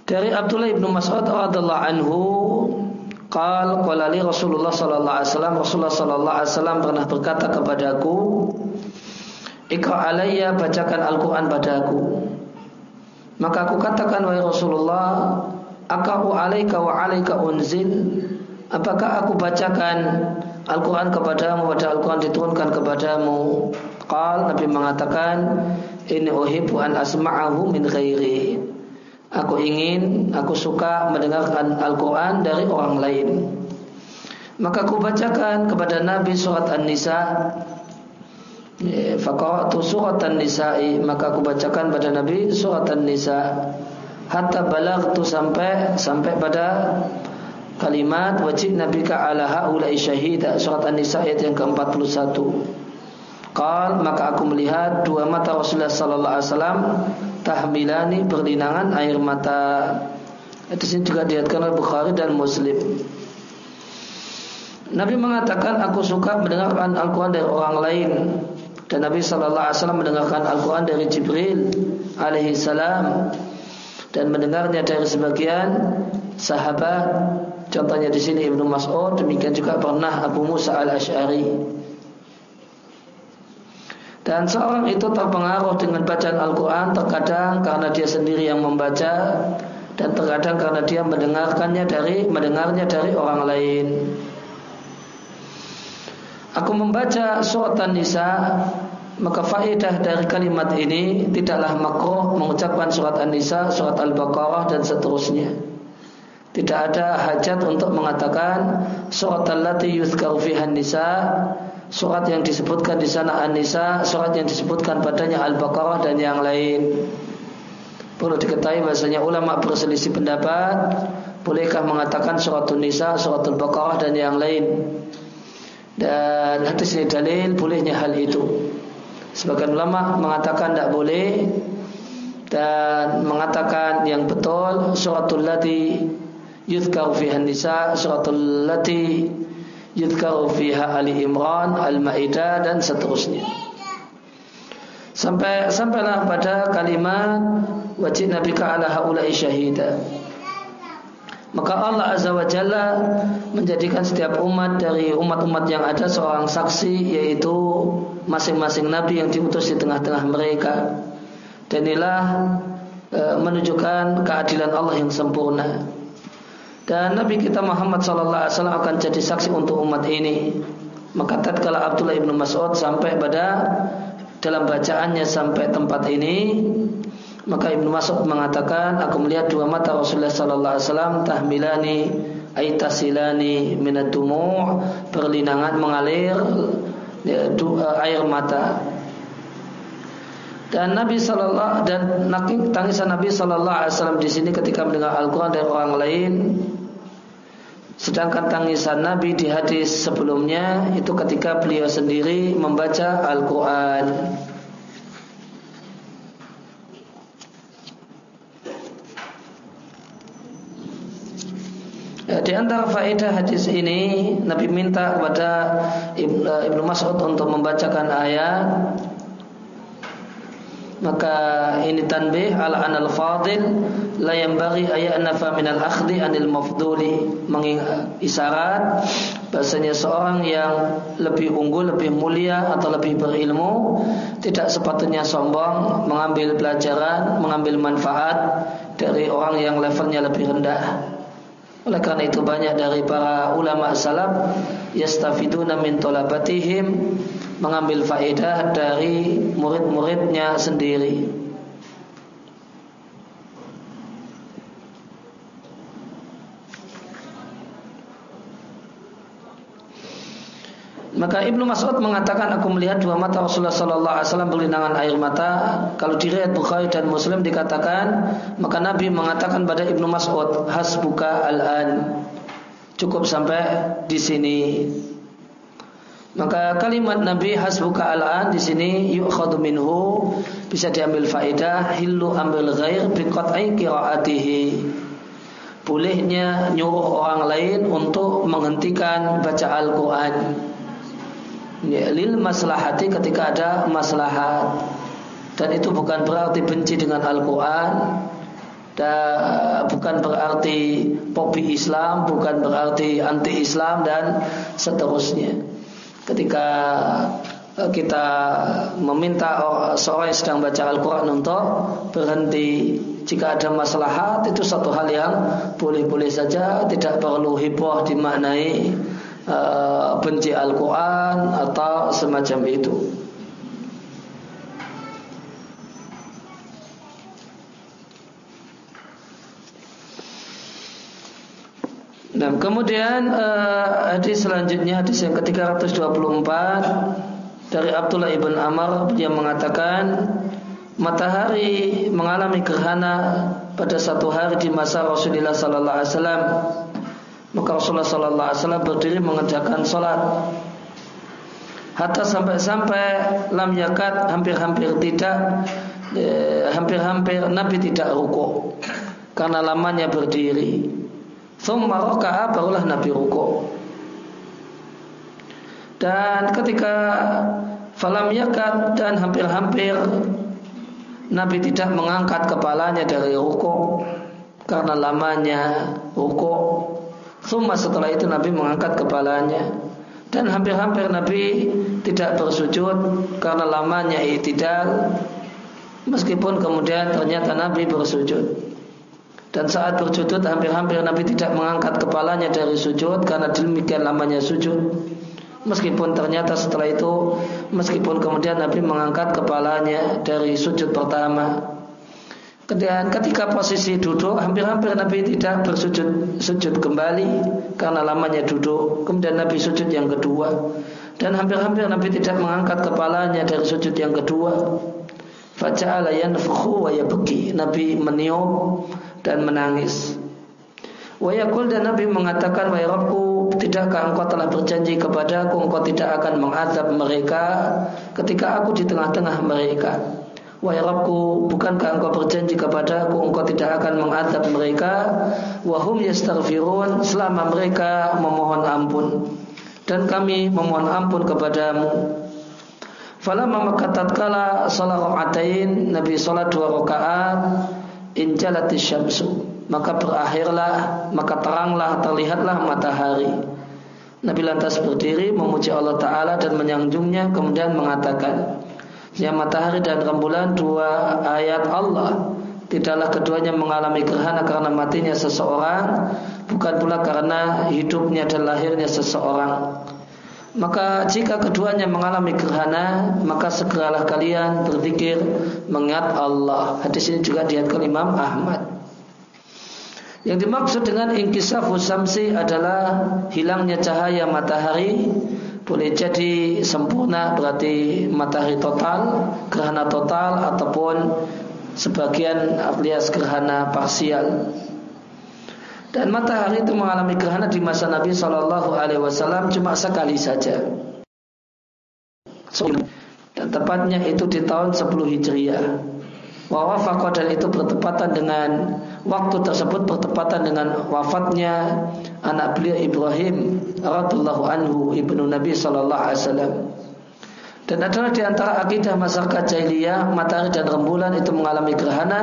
Dari Abdullah bin Mas'ud radhiyallahu anhu qal qala li Rasulullah sallallahu alaihi wasallam Rasulullah sallallahu alaihi wasallam pernah berkata kepadaku Iqra alayya bacakan Al-Qur'an padaku Maka aku katakan wahai Rasulullah Akahu alaika wa alaika unzil Apakah aku bacakan Al-Quran kepadamu Pada Al-Quran diturunkan kepadamu Qal Nabi mengatakan ini uhibbu an asma'ahu min ghairi. Aku ingin, aku suka mendengarkan Al-Quran dari orang lain. Maka aku bacakan kepada Nabi surat An-Nisa. Ya, Fakaratu surat An-Nisa'i Maka aku bacakan pada Nabi surat An-Nisa Hatta balagtu sampai Sampai pada kalimat Wajib Nabi ala ha'ulai syahidah Surat An-Nisa ayat yang ke-41 Qal maka aku melihat dua mata Rasulullah sallallahu alaihi wasallam tahmilani berlinangan air mata. Itu sini juga dilihatkan oleh Bukhari dan Muslim. Nabi mengatakan aku suka mendengarkan Al-Quran dari orang lain dan Nabi Sallallahu Alaihi Wasallam mendengarkan Al-Quran dari Jibril alaihi salam dan mendengarnya dari sebagian sahabat. Contohnya di sini Ibnu Mas'ud, demikian juga pernah Abu Musa al Ashari. Dan seorang itu terpengaruh dengan bacaan Al-Quran terkadang karena dia sendiri yang membaca dan terkadang karena dia mendengarkannya dari mendengarnya dari orang lain. Aku membaca surat An-Nisa maka faedah dari kalimat ini tidaklah makruh mengucapkan surat An-Nisa, surat Al-Baqarah dan seterusnya. tidak ada hajat untuk mengatakan surat allati yuzkaru fiha nisa surat yang disebutkan di sana An-Nisa, surat yang disebutkan padanya Al-Baqarah dan yang lain. Perlu diketahui bahasanya ulama berselisih pendapat bolehkah mengatakan surat An-Nisa, surat Al-Baqarah dan yang lain. Dan hadis ini dalil bolehnya hal itu. Sebagian ulama mengatakan tidak boleh dan mengatakan yang betul suratul lati yuzkaru fiha nisa suratul lati yuzkaru fiha Ali Imran Al-Maidah dan seterusnya. Sampai sampailah pada kalimat wajib Nabi ala haula'i syahida. Maka Allah Azza wa Jalla menjadikan setiap umat dari umat-umat yang ada seorang saksi yaitu masing-masing nabi yang diutus di tengah-tengah mereka. Dan inilah e, menunjukkan keadilan Allah yang sempurna. Dan Nabi kita Muhammad sallallahu alaihi wasallam akan jadi saksi untuk umat ini. Maka tatkala Abdullah ibnu Mas'ud sampai pada dalam bacaannya sampai tempat ini, maka Ibnu Mas'ud mengatakan, aku melihat dua mata Rasulullah sallallahu alaihi wasallam tahmilani aitasilani minad dumu' berlinangan mengalir ya, air mata dan Nabi Shallallahu dan tangisan Nabi Shallallahu Alaihi Wasallam di sini ketika mendengar Al-Quran dari orang lain, sedangkan tangisan Nabi di hadis sebelumnya itu ketika beliau sendiri membaca Al-Quran. Ya, di antara faedah hadis ini Nabi minta kepada Ibnu Mas'ud untuk membacakan ayat maka ini tanbih ala anal fadil la bagi ayat nafa minal akhdi anil mafduli mengisyarat bahasanya seorang yang lebih unggul, lebih mulia atau lebih berilmu tidak sepatutnya sombong mengambil pelajaran, mengambil manfaat dari orang yang levelnya lebih rendah. Oleh karena itu banyak dari para ulama salaf yastafiduna min tolabatihim mengambil faedah dari murid-muridnya sendiri. Maka Ibnu Mas'ud mengatakan aku melihat dua mata Rasulullah sallallahu alaihi wasallam berlinangan air mata. Kalau di riwayat Bukhari dan Muslim dikatakan, maka Nabi mengatakan pada Ibnu Mas'ud, "Hasbuka al-an." Cukup sampai di sini. Maka kalimat Nabi hasbuka al-an di sini yu'khadhu minhu bisa diambil faedah hillu ambil ghair bi qiraatihi. Bolehnya nyuruh orang lain untuk menghentikan baca Al-Qur'an. Ya, lil maslahati ketika ada maslahat. Dan itu bukan berarti benci dengan Al-Qur'an dan bukan berarti popi Islam, bukan berarti anti Islam dan seterusnya ketika eh, kita meminta seorang yang sedang baca Al-Quran untuk berhenti jika ada masalah itu satu hal yang boleh-boleh saja tidak perlu heboh dimaknai uh, benci Al-Quran atau semacam itu Nah, kemudian uh, hadis selanjutnya hadis yang ke-324 dari Abdullah ibn Amr dia mengatakan matahari mengalami gerhana pada satu hari di masa Rasulullah sallallahu alaihi wasallam. Maka Rasulullah sallallahu alaihi wasallam berdiri mengerjakan salat. Hatta sampai-sampai lam yakat hampir-hampir tidak eh, hampir-hampir Nabi tidak rukuk karena lamanya berdiri. Thumma raka'a barulah Nabi ruku. Dan ketika falam yakat dan hampir-hampir Nabi tidak mengangkat kepalanya dari ruku karena lamanya ruku. Thumma setelah itu Nabi mengangkat kepalanya dan hampir-hampir Nabi tidak bersujud karena lamanya itidal meskipun kemudian ternyata Nabi bersujud. Dan saat bersujud hampir-hampir Nabi tidak mengangkat kepalanya dari sujud karena demikian lamanya sujud. Meskipun ternyata setelah itu meskipun kemudian Nabi mengangkat kepalanya dari sujud pertama. Kemudian ketika posisi duduk hampir-hampir Nabi tidak bersujud sujud kembali karena lamanya duduk. Kemudian Nabi sujud yang kedua dan hampir-hampir Nabi tidak mengangkat kepalanya dari sujud yang kedua. Faja'ala yanfukhu wa yabki. Nabi meniup dan menangis. Wa yakul dan Nabi mengatakan wa Rabbku tidakkah engkau telah berjanji kepada aku engkau tidak akan mengadab mereka ketika aku di tengah-tengah mereka. Wahai Rabbku, bukankah engkau berjanji kepada aku engkau tidak akan mengadab mereka wahum yastaghfirun selama mereka memohon ampun dan kami memohon ampun kepadamu Falamma maka tatkala salat rakaatain Nabi salat dua rakaat injalati syamsu maka berakhirlah maka teranglah terlihatlah matahari. Nabi lantas berdiri memuji Allah Ta'ala dan menyanjungnya kemudian mengatakan Ya matahari dan rembulan dua ayat Allah. Tidaklah keduanya mengalami gerhana karena matinya seseorang Bukan pula karena hidupnya dan lahirnya seseorang maka jika keduanya mengalami gerhana Maka segeralah kalian berzikir Mengingat Allah. Hadis ini juga diatkan Imam Ahmad. Yang dimaksud dengan Inkisafu samsi adalah Hilangnya cahaya matahari Boleh jadi sempurna Berarti matahari total Gerhana total Ataupun sebagian alias gerhana parsial dan matahari itu mengalami gerhana di masa Nabi Shallallahu Alaihi Wasallam cuma sekali saja. Dan tepatnya itu di tahun 10 Hijriah. Wawafakoh dan itu bertepatan dengan waktu tersebut bertepatan dengan wafatnya anak beliau Ibrahim radhiyallahu anhu ibnu Nabi Shallallahu Alaihi Wasallam. Dan adalah di antara akidah masyarakat jahiliyah matahari dan rembulan itu mengalami gerhana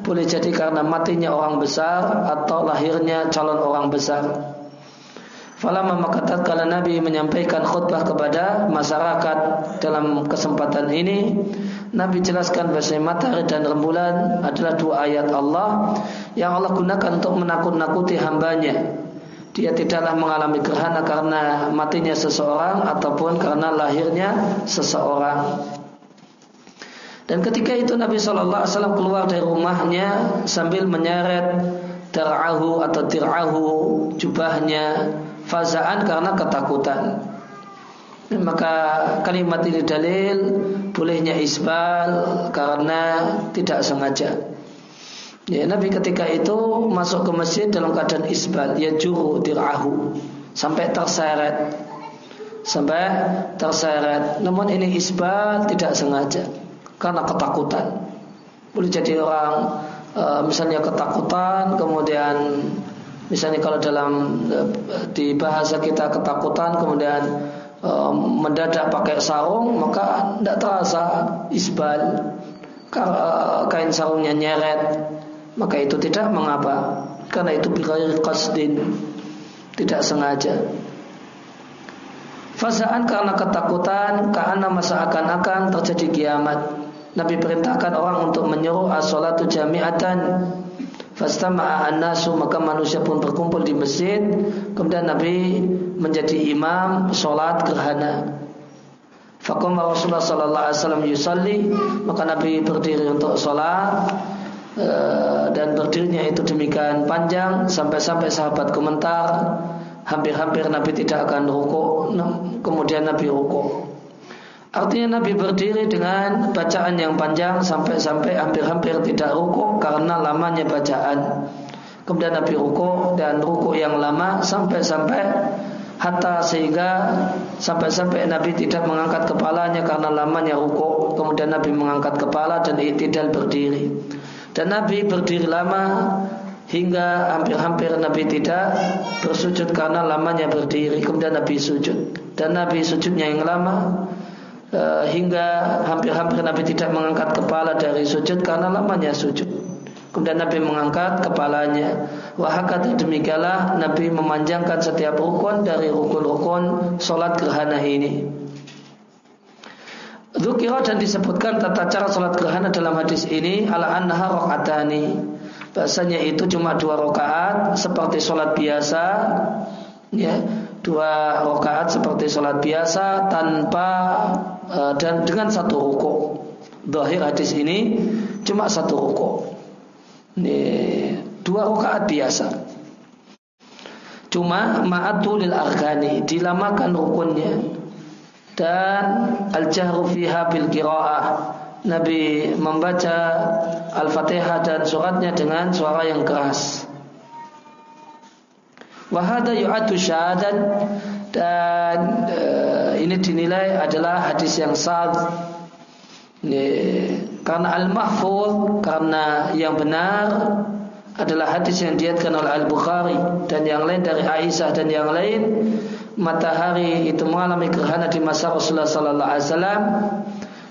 boleh jadi karena matinya orang besar atau lahirnya calon orang besar. Falamma maka tatkala Nabi menyampaikan khutbah kepada masyarakat dalam kesempatan ini Nabi jelaskan bahwa matahari dan rembulan adalah dua ayat Allah yang Allah gunakan untuk menakut-nakuti hambanya dia tidaklah mengalami gerhana karena matinya seseorang ataupun karena lahirnya seseorang. Dan ketika itu Nabi Shallallahu Alaihi Wasallam keluar dari rumahnya sambil menyeret darahu atau dirahu jubahnya fazaan karena ketakutan. Dan maka kalimat ini dalil bolehnya isbal karena tidak sengaja. Ya, Nabi ketika itu masuk ke masjid dalam keadaan isbal, ya juru dirahu sampai terseret, sampai terseret. Namun ini isbal tidak sengaja karena ketakutan. Boleh jadi orang e, misalnya ketakutan, kemudian misalnya kalau dalam e, di bahasa kita ketakutan, kemudian e, mendadak pakai sarung, maka tidak terasa isbal. Kain sarungnya nyeret maka itu tidak mengapa. Karena itu bighairi qasdin. Tidak sengaja. Fasaan karena ketakutan karena masa akan-akan terjadi kiamat. Nabi perintahkan orang untuk menyuruh as-salatu jami'atan. Fastama'a an-nasu maka manusia pun berkumpul di masjid. Kemudian Nabi menjadi imam solat gerhana. Fakumma Rasulullah sallallahu alaihi wasallam yusalli maka Nabi berdiri untuk solat Eh, dan berdirinya itu demikian panjang sampai-sampai sahabat komentar hampir-hampir Nabi tidak akan rukuk kemudian Nabi rukuk. Artinya Nabi berdiri dengan bacaan yang panjang sampai-sampai hampir-hampir tidak rukuk karena lamanya bacaan. Kemudian Nabi rukuk dan rukuk yang lama sampai-sampai hatta sehingga sampai-sampai Nabi tidak mengangkat kepalanya karena lamanya rukuk. Kemudian Nabi mengangkat kepala dan itidal berdiri dan Nabi berdiri lama hingga hampir-hampir Nabi tidak bersujud karena lamanya berdiri. Kemudian Nabi sujud. Dan Nabi sujudnya yang lama e, hingga hampir-hampir Nabi tidak mengangkat kepala dari sujud karena lamanya sujud. Kemudian Nabi mengangkat kepalanya. Wahakat demikianlah Nabi memanjangkan setiap rukun dari rukun-rukun solat gerhana ini. Zukira dan disebutkan tata cara sholat gerhana dalam hadis ini ala annaha rakaatani. Bahasanya itu cuma dua rakaat seperti sholat biasa, ya dua rakaat seperti sholat biasa tanpa uh, dan dengan satu ruku. Dohir hadis ini cuma satu ruku. Ini dua rakaat biasa. Cuma ma'atul arkani dilamakan rukunnya dan al-jahru fiha bil qiraah. Nabi membaca Al-Fatihah dan suratnya dengan suara yang keras. Wahada yu'atu syahadat dan uh, ini dinilai adalah hadis yang sah karena al-mahfuz karena yang benar adalah hadis yang diatkan oleh Al-Bukhari dan yang lain dari Aisyah dan yang lain matahari itu mengalami gerhana di masa Rasulullah sallallahu alaihi wasallam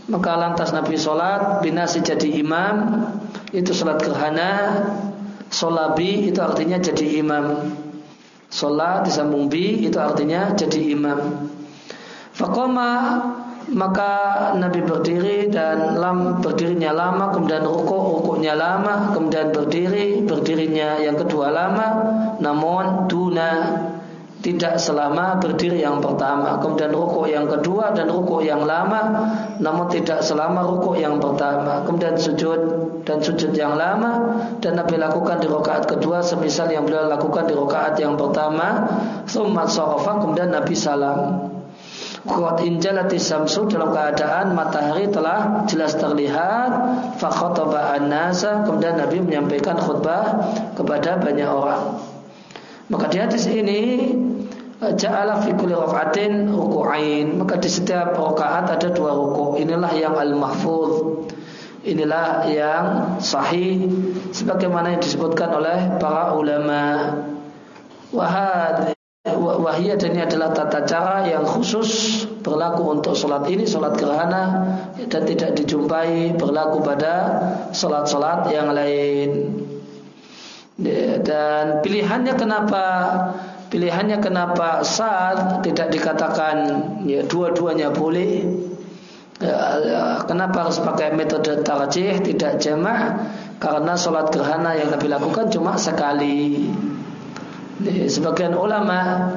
maka lantas Nabi sholat binasi jadi imam itu sholat gerhana. Solabi itu artinya jadi imam. Sholat disambung bi itu artinya jadi imam. Fakoma maka Nabi berdiri dan lam berdirinya lama kemudian rukuk rukuknya lama kemudian berdiri berdirinya yang kedua lama namun duna tidak selama berdiri yang pertama kemudian rukuk yang kedua dan rukuk yang lama namun tidak selama rukuk yang pertama kemudian sujud dan sujud yang lama dan Nabi lakukan di rakaat kedua semisal yang beliau lakukan di rakaat yang pertama summa kemudian Nabi salam Qad injalati samsu dalam keadaan matahari telah jelas terlihat fakhotaba an-nasa kemudian Nabi menyampaikan khutbah kepada banyak orang. Maka di hadis ini ja'ala fi kulli raf'atin ruku'ain. Maka di setiap rakaat ada dua ruku'. Inilah yang al-mahfuz. Inilah yang sahih sebagaimana yang disebutkan oleh para ulama. Wahad Wahia dan ini adalah tata cara yang khusus berlaku untuk sholat ini, sholat gerhana dan tidak dijumpai berlaku pada sholat-sholat yang lain. Dan pilihannya kenapa pilihannya kenapa saat tidak dikatakan ya dua-duanya boleh. Ya, ya, kenapa harus pakai metode tarjih? Tidak jamak. Karena sholat gerhana yang Nabi lakukan cuma sekali. Sebagian ulama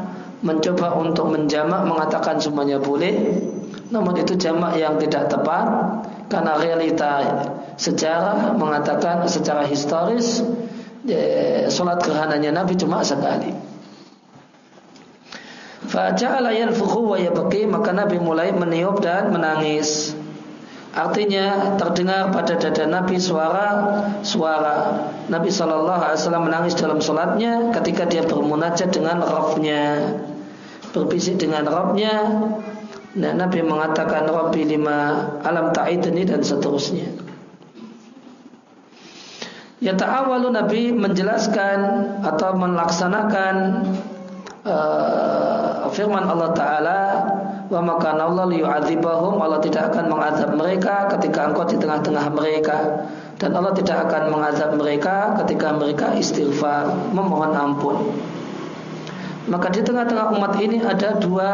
mencoba untuk menjamak mengatakan semuanya boleh. Namun itu jamak yang tidak tepat. Karena realita sejarah mengatakan secara historis ya, sholat gerhananya Nabi cuma sekali Faja'ala yanfukhu wa yabqi maka Nabi mulai meniup dan menangis. Artinya terdengar pada dada Nabi suara suara. Nabi Shallallahu Alaihi Wasallam menangis dalam sholatnya ketika dia bermunajat dengan Rabbnya. Berbisik dengan Rabbnya dan Nabi mengatakan Rabbi lima alam ta'idni dan seterusnya. Ya ta'awalu Nabi menjelaskan atau melaksanakan uh, firman Allah Ta'ala wa maka Allah Allah tidak akan mengadab mereka ketika engkau di tengah-tengah mereka. Dan Allah tidak akan mengadab mereka ketika mereka istighfar memohon ampun. Maka di tengah-tengah umat ini ada dua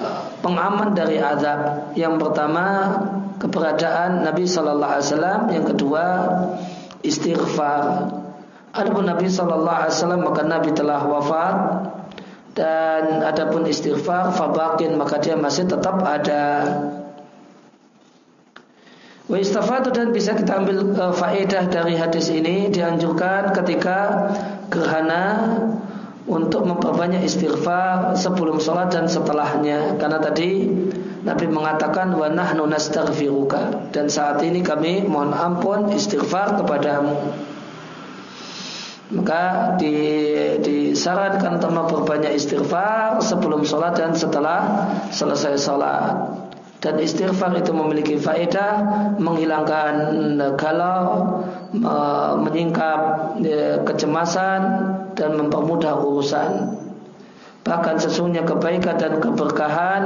eh, pengaman dari azab. Yang pertama keberadaan Nabi Shallallahu Alaihi Wasallam. Yang kedua istighfar. Adapun Nabi Shallallahu Alaihi Wasallam maka Nabi telah wafat dan adapun istighfar fabakin maka dia masih tetap ada. Wa istafadu dan bisa kita ambil uh, faedah dari hadis ini dianjurkan ketika gerhana untuk memperbanyak istighfar sebelum sholat dan setelahnya. Karena tadi Nabi mengatakan wa nahnu nastaghfiruka. Dan saat ini kami mohon ampun istighfar kepadamu maka di, disarankan untuk memperbanyak istighfar sebelum sholat dan setelah selesai sholat. Dan istighfar itu memiliki faedah menghilangkan galau menyingkap ya, kecemasan dan mempermudah urusan. Bahkan sesungguhnya kebaikan dan keberkahan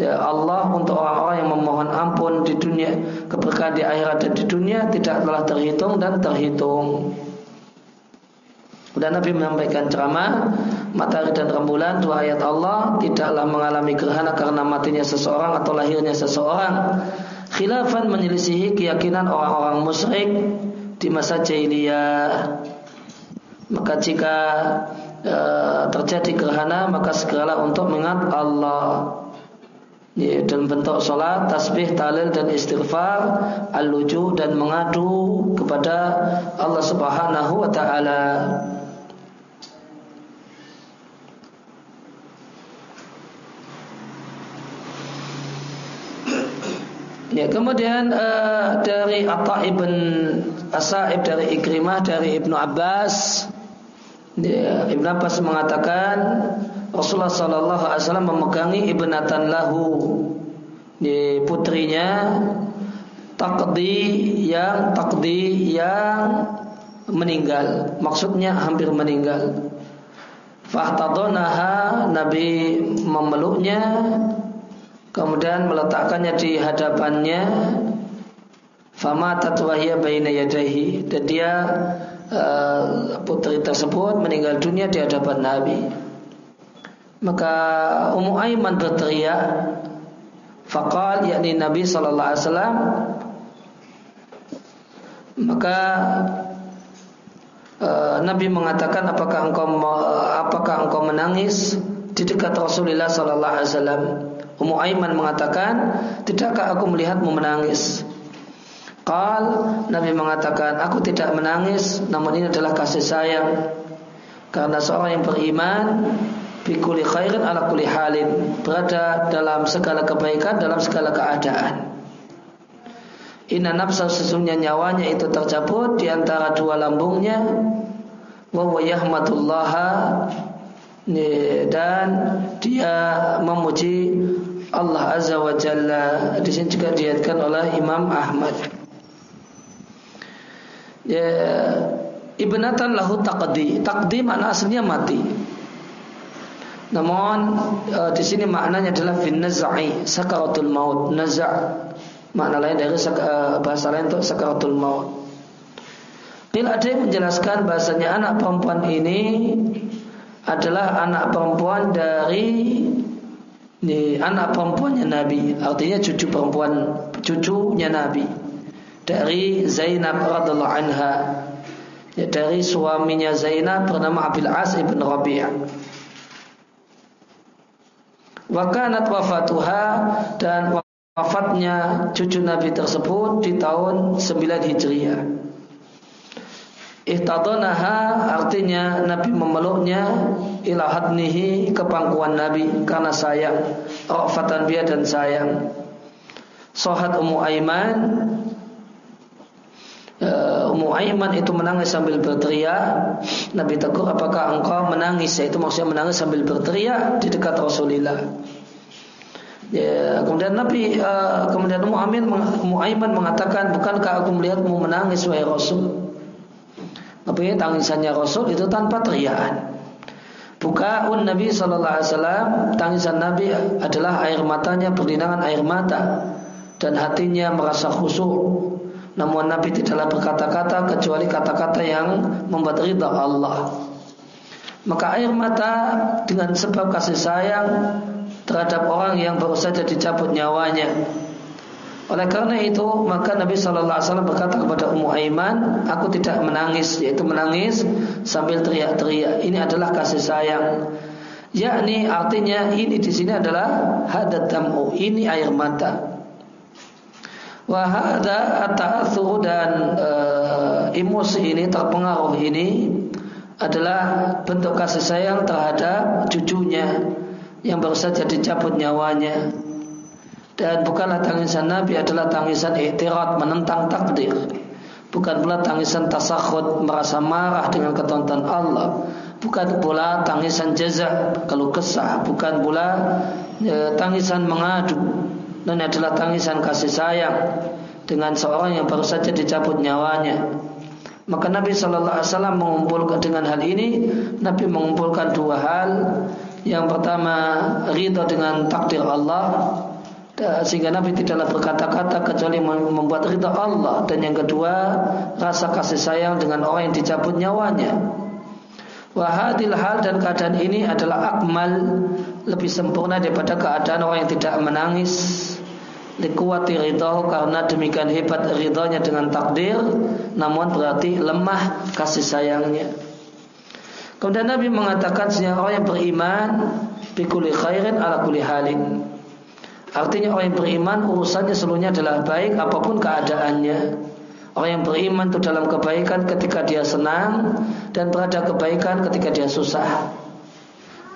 ya Allah untuk orang-orang yang memohon ampun di dunia keberkahan di akhirat dan di dunia tidak telah terhitung dan terhitung Kemudian Nabi menyampaikan ceramah matahari dan rembulan dua ayat Allah tidaklah mengalami gerhana karena matinya seseorang atau lahirnya seseorang. Khilafan menyelisihi keyakinan orang-orang musyrik di masa jahiliyah. Maka jika e, terjadi gerhana maka segeralah untuk mengingat Allah. ya, dalam bentuk sholat, tasbih, talil dan istighfar, al-luju dan mengadu kepada Allah Subhanahu wa taala. Ya, kemudian uh, dari Atta ibn Asaib dari Ikrimah dari Ibnu Abbas. Ya, Ibnu Abbas mengatakan Rasulullah Sallallahu Alaihi Wasallam memegangi ibnatan lahu ya, putrinya takdi yang takdi yang meninggal. Maksudnya hampir meninggal. Fahtadonaha Nabi memeluknya kemudian meletakkannya di hadapannya. Fama tatwahya baina yadayhi dan dia uh, putri tersebut meninggal dunia di hadapan Nabi. Maka Ummu Aiman berteriak faqal yakni Nabi sallallahu alaihi wasallam. Maka uh, Nabi mengatakan apakah engkau apakah engkau menangis? Di dekat Rasulullah sallallahu alaihi wasallam Ummu Aiman mengatakan, "Tidakkah aku melihatmu menangis?" Qal Nabi mengatakan, "Aku tidak menangis, namun ini adalah kasih sayang." Karena seorang yang beriman bikuli khairin ala kuli halin berada dalam segala kebaikan dalam segala keadaan. Inna nafsa sesungguhnya nyawanya itu tercabut di antara dua lambungnya wa yahmadullaha dan dia memuji Allah Azza wa Jalla. Di sini juga diatkan oleh Imam Ahmad. Ya, ibnatan lahu taqdi. Taqdi makna aslinya mati. Namun e, di sini maknanya adalah fin naz'i sakaratul maut. Naza' makna lain dari e, bahasa lain untuk sakaratul maut. Bila ada yang menjelaskan bahasanya anak perempuan ini adalah anak perempuan dari ini anak perempuannya Nabi, artinya cucu perempuan cucunya Nabi dari Zainab radhiallahu anha. Ya, dari suaminya Zainab bernama Abil As ibn Rabi'ah. Wakanat wafatuha dan wafatnya cucu Nabi tersebut di tahun 9 Hijriah. Ihtadonaha artinya Nabi memeluknya ila hadnihi ke pangkuan Nabi karena sayang rafatan biya dan sayang. Sohat Ummu Aiman uh, Ummu Aiman itu menangis sambil berteriak. Nabi tegur apakah engkau menangis? Itu maksudnya menangis sambil berteriak Di dekat Rasulullah. Ya, kemudian Nabi uh, kemudian Ummu Aiman, Ummu Aiman mengatakan bukankah aku melihatmu menangis wahai Rasul tapi tangisannya Rasul itu tanpa teriakan. Bukaun Nabi Sallallahu Alaihi Wasallam tangisan Nabi adalah air matanya berlinangan air mata dan hatinya merasa khusyuk. Namun Nabi tidaklah berkata-kata kecuali kata-kata yang membuat ridha Allah. Maka air mata dengan sebab kasih sayang terhadap orang yang baru saja dicabut nyawanya oleh karena itu maka Nabi Shallallahu Alaihi Wasallam berkata kepada Ummu Aiman, aku tidak menangis, yaitu menangis sambil teriak-teriak. Ini adalah kasih sayang. Yakni artinya ini di sini adalah hadat damu, ini air mata. Wahada ata'athu dan e, emosi ini terpengaruh ini adalah bentuk kasih sayang terhadap cucunya yang baru saja dicabut nyawanya dan bukanlah tangisan Nabi adalah tangisan i'tirat menentang takdir. Bukan pula tangisan tasakhut merasa marah dengan ketentuan Allah. Bukan pula tangisan jaza kalau kesah. Bukan pula e, tangisan mengadu. Dan adalah tangisan kasih sayang dengan seorang yang baru saja dicabut nyawanya. Maka Nabi Shallallahu Alaihi Wasallam mengumpulkan dengan hal ini, Nabi mengumpulkan dua hal. Yang pertama, ridho dengan takdir Allah sehingga Nabi tidaklah berkata-kata kecuali membuat ridha Allah. Dan yang kedua rasa kasih sayang dengan orang yang dicabut nyawanya. Wahadil hal dan keadaan ini adalah akmal lebih sempurna daripada keadaan orang yang tidak menangis. Likuati ridho karena demikian hebat ridhonya dengan takdir namun berarti lemah kasih sayangnya. Kemudian Nabi mengatakan seorang yang beriman bikuli khairin ala kuli halin Artinya orang yang beriman urusannya seluruhnya adalah baik apa pun keadaannya. Orang yang beriman itu dalam kebaikan ketika dia senang dan berada kebaikan ketika dia susah.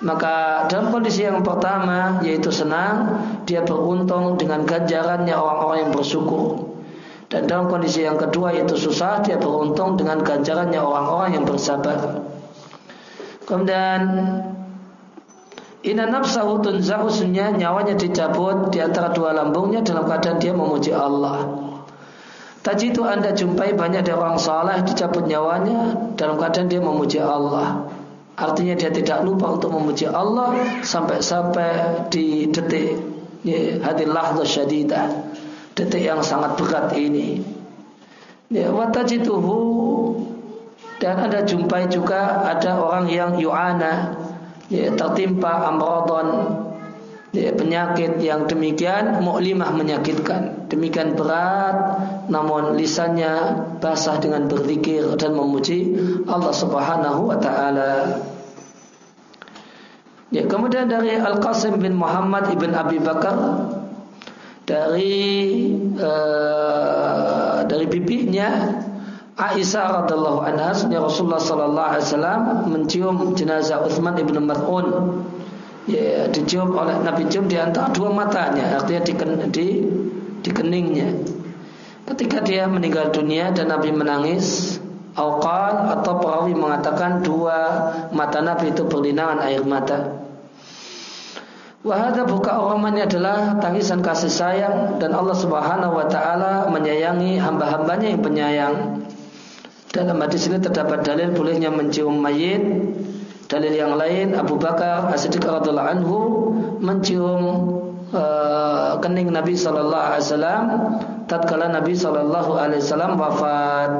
Maka dalam kondisi yang pertama yaitu senang, dia beruntung dengan ganjarannya orang-orang yang bersyukur. Dan dalam kondisi yang kedua yaitu susah, dia beruntung dengan ganjarannya orang-orang yang bersabar. Kemudian Ina nafsahu tunza'u nyawanya dicabut di antara dua lambungnya dalam keadaan dia memuji Allah. Tadi itu anda jumpai banyak dari orang saleh dicabut nyawanya dalam keadaan dia memuji Allah. Artinya dia tidak lupa untuk memuji Allah sampai-sampai di detik ya, hadilah syadidah detik yang sangat berat ini. Ya, watajituhu dan anda jumpai juga ada orang yang yu'ana ya, tertimpa amrodon. Ya, penyakit yang demikian muklimah menyakitkan. Demikian berat namun lisannya basah dengan berzikir dan memuji Allah Subhanahu wa taala. Ya, kemudian dari Al Qasim bin Muhammad ibn Abi Bakar dari uh, dari bibinya Aisyah radhiallahu anha ya Rasulullah sallallahu alaihi wasallam mencium jenazah Utsman ibn Mas'un ya dicium oleh Nabi cium di antara dua matanya artinya di, di di keningnya. Ketika dia meninggal dunia dan Nabi menangis Awqal atau perawi mengatakan dua mata Nabi itu berlinangan air mata. Wahada buka oramannya adalah tangisan kasih sayang dan Allah Subhanahu wa taala menyayangi hamba-hambanya yang penyayang. Dalam hadis ini terdapat dalil bolehnya mencium mayit. Dalil yang lain Abu Bakar As-Siddiq radhiyallahu anhu mencium uh, kening Nabi sallallahu alaihi wasallam tatkala Nabi sallallahu alaihi wasallam wafat.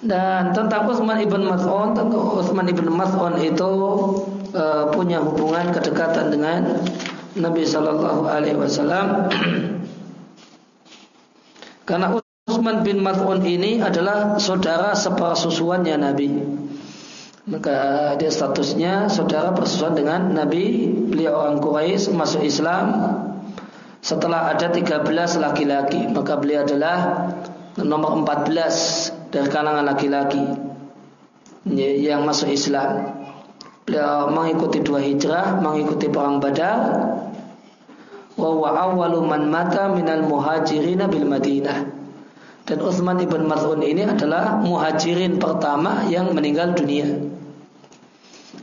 Dan tentang Utsman ibn Mas'un, Utsman ibn Mas'un itu uh, punya hubungan kedekatan dengan Nabi sallallahu alaihi wasallam. Karena Utsman bin Mas'un ini adalah saudara sepersusuannya Nabi. Maka dia statusnya saudara persusuan dengan Nabi. Beliau orang Quraisy masuk Islam setelah ada 13 laki-laki. Maka beliau adalah nomor 14 dari kalangan laki-laki yang masuk Islam. Beliau mengikuti dua hijrah, mengikuti perang Badar. Wa awwalu man mata minal muhajirin bil Madinah dan Utsman ibn Mas'un ini adalah muhajirin pertama yang meninggal dunia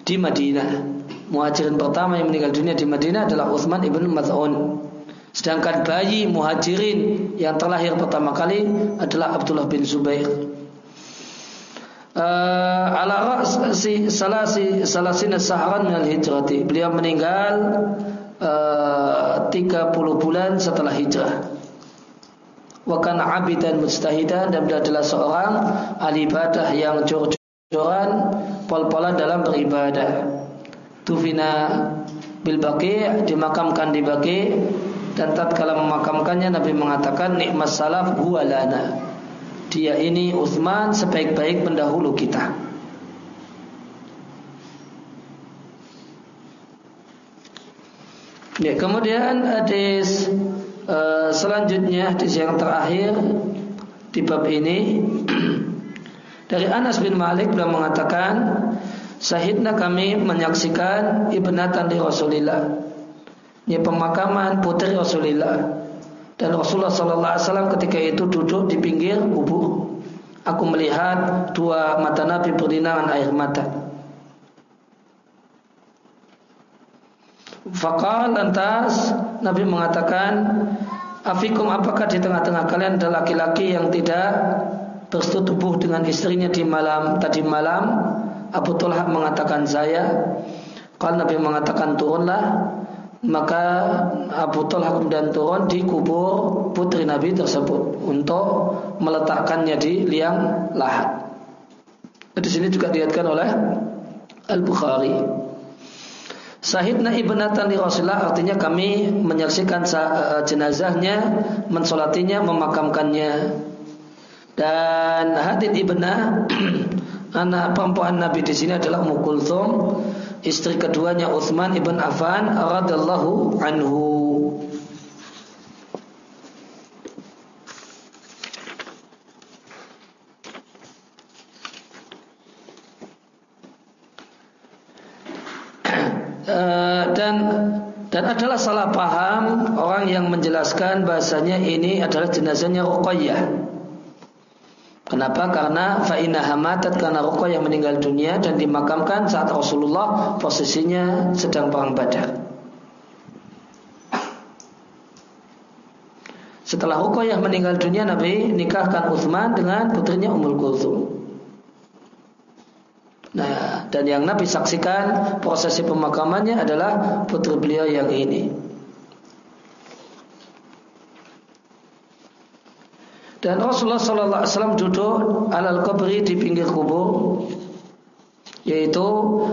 di Madinah. Muhajirin pertama yang meninggal dunia di Madinah adalah Utsman ibn Mas'un. Sedangkan bayi muhajirin yang terlahir pertama kali adalah Abdullah bin Zubair. Uh, ala ra'si salasi salasina sahran minal hijrati. Beliau meninggal uh, 30 bulan setelah hijrah wa kana abidan mustahidan dan beliau adalah seorang ahli ibadah yang jor-joran pol-polan dalam beribadah. Tufina bil dimakamkan di baqi dan tatkala memakamkannya Nabi mengatakan nikmat salaf huwa lana. Dia ini Utsman sebaik-baik pendahulu kita. Ya, kemudian hadis Eh, selanjutnya di yang terakhir di bab ini. Dari Anas bin Malik beliau mengatakan Sahidna kami menyaksikan ibnatan di Rasulillah. Ini pemakaman putri Rasulillah. Dan Rasulullah SAW ketika itu duduk di pinggir kubur. Aku melihat dua mata Nabi berdinangan air mata Fakal lantas Nabi mengatakan Afikum apakah di tengah-tengah kalian ada laki-laki yang tidak bersetubuh dengan istrinya di malam tadi malam? Abu Tullah mengatakan saya. Kalau Nabi mengatakan turunlah. Maka Abu Tullah kemudian turun di kubur putri Nabi tersebut Untuk meletakkannya di liang lahat. Di sini juga dilihatkan oleh Al-Bukhari Sahidna ibnatan li Rasulullah artinya kami menyaksikan eh, jenazahnya, mensolatinya, memakamkannya. Dan hadin ibnah anak perempuan Nabi di sini adalah Ummu istri keduanya Utsman ibn Affan radhiyallahu anhu. Eh, dan dan adalah salah paham orang yang menjelaskan bahasanya ini adalah jenazahnya Ruqayyah. Kenapa? Karena fa'inah hamatat karena Ruqayyah meninggal dunia dan dimakamkan saat Rasulullah posisinya sedang perang Badar. Setelah Ruqayyah meninggal dunia Nabi nikahkan Uthman dengan putrinya Ummul Kulthum. Nah, dan yang Nabi saksikan prosesi pemakamannya adalah putri beliau yang ini. Dan Rasulullah Sallallahu Alaihi Wasallam duduk alal kubri di pinggir kubur, yaitu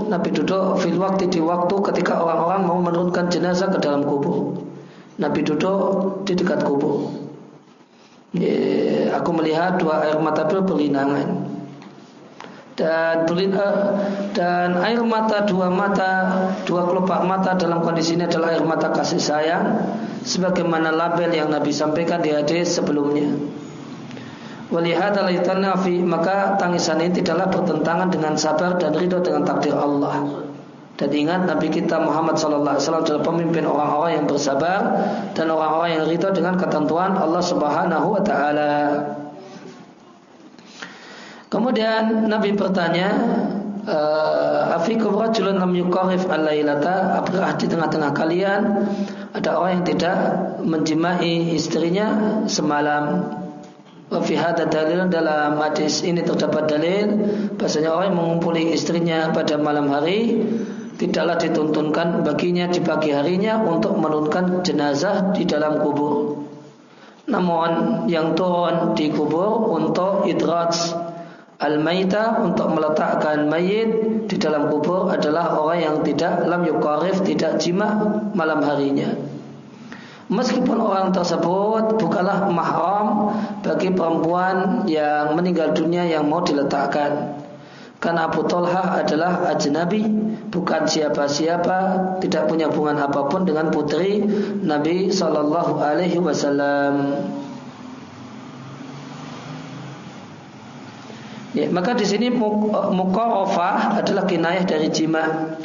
Nabi duduk fil waktu di waktu ketika orang-orang mau menurunkan jenazah ke dalam kubur. Nabi duduk di dekat kubur. Ya, aku melihat dua air mata berlinangan dan uh, dan air mata dua mata dua kelopak mata dalam kondisi ini adalah air mata kasih sayang sebagaimana label yang Nabi sampaikan di hadis sebelumnya. Walihada fi maka tangisan ini tidaklah bertentangan dengan sabar dan ridho dengan takdir Allah. Dan ingat Nabi kita Muhammad sallallahu alaihi wasallam adalah pemimpin orang-orang yang bersabar dan orang-orang yang ridho dengan ketentuan Allah Subhanahu wa taala. Kemudian Nabi bertanya, eh, Afikum rajulun lam yukarif al-lailata? Apakah di tengah-tengah kalian Ada orang yang tidak menjimai istrinya semalam? Wafi hada dalil dalam hadis ini terdapat dalil Bahasanya orang yang mengumpuli istrinya pada malam hari Tidaklah dituntunkan baginya di pagi harinya Untuk menurunkan jenazah di dalam kubur. Namun yang turun di kubur untuk idraj Al-maita untuk meletakkan mayit di dalam kubur adalah orang yang tidak lam yukarif, tidak jima malam harinya. Meskipun orang tersebut bukanlah mahram bagi perempuan yang meninggal dunia yang mau diletakkan. Karena Abu Talha adalah ajnabi, bukan siapa-siapa, tidak punya hubungan apa pun dengan putri Nabi Shallallahu Alaihi Wasallam. Ya, maka di sini mukorofah adalah kinayah dari jima.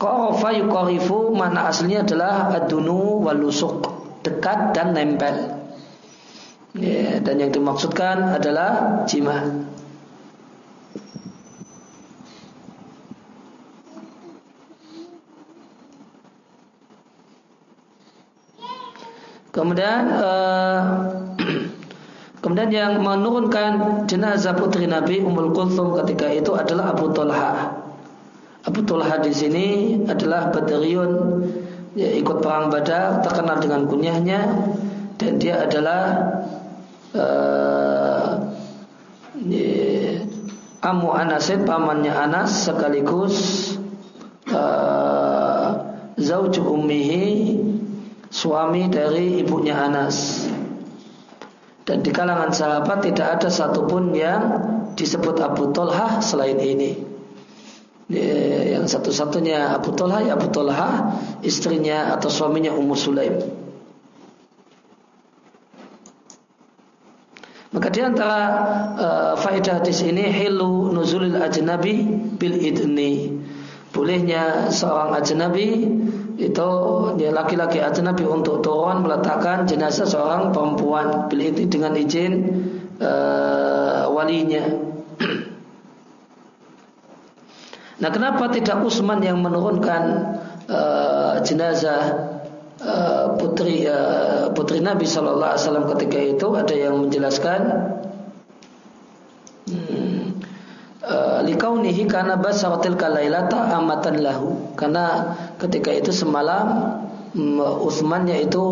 Korofa yukorifu mana aslinya adalah adunu walusuk dekat dan nempel. Ya, dan yang dimaksudkan adalah jima. Kemudian uh, Kemudian yang menurunkan jenazah putri Nabi Ummul Kulthum ketika itu adalah Abu Talha. Abu Talha di sini adalah Badriun ya, ikut perang Badar terkenal dengan kunyahnya dan dia adalah uh, Amu Anasin pamannya Anas sekaligus uh, zauju ummihi suami dari ibunya Anas. Dan di kalangan sahabat tidak ada satupun yang disebut Abu Tolha selain ini. Yang satu-satunya Abu Tolha ya Abu Tolha istrinya atau suaminya Ummu Sulaim. Maka di antara uh, faedah di sini hilu nuzulil ajnabi bil idni. Bolehnya seorang ajnabi itu dia laki-laki Nabi untuk turun meletakkan jenazah seorang perempuan. Itu dengan izin uh, walinya. nah, kenapa tidak Utsman yang menurunkan uh, jenazah uh, putri putri Nabi Shallallahu Alaihi Wasallam ketika itu? Ada yang menjelaskan? Hmm, likaunihi karena basaratil kalailata amatan lahu. Karena ketika itu semalam mm, Utsman yaitu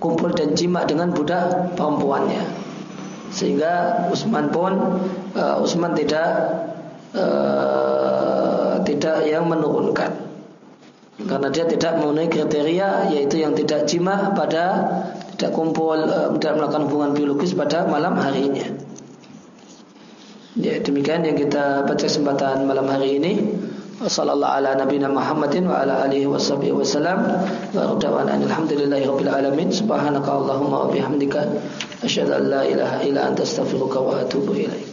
kumpul dan jima dengan budak perempuannya. Sehingga Utsman pun uh, Utsman tidak uh, tidak yang menurunkan. Karena dia tidak memenuhi kriteria yaitu yang tidak jima pada tidak kumpul uh, tidak melakukan hubungan biologis pada malam harinya. Ya demikian yang kita baca kesempatan malam hari ini. Wassallallahu ala nabiyina Muhammadin wa ala alihi wa sahbihi wa radawana alhamdulillahi rabbil alamin. Subhanaka Allahumma wa bihamdika asyhadu an la ilaha illa anta astaghfiruka wa atubu ilaik.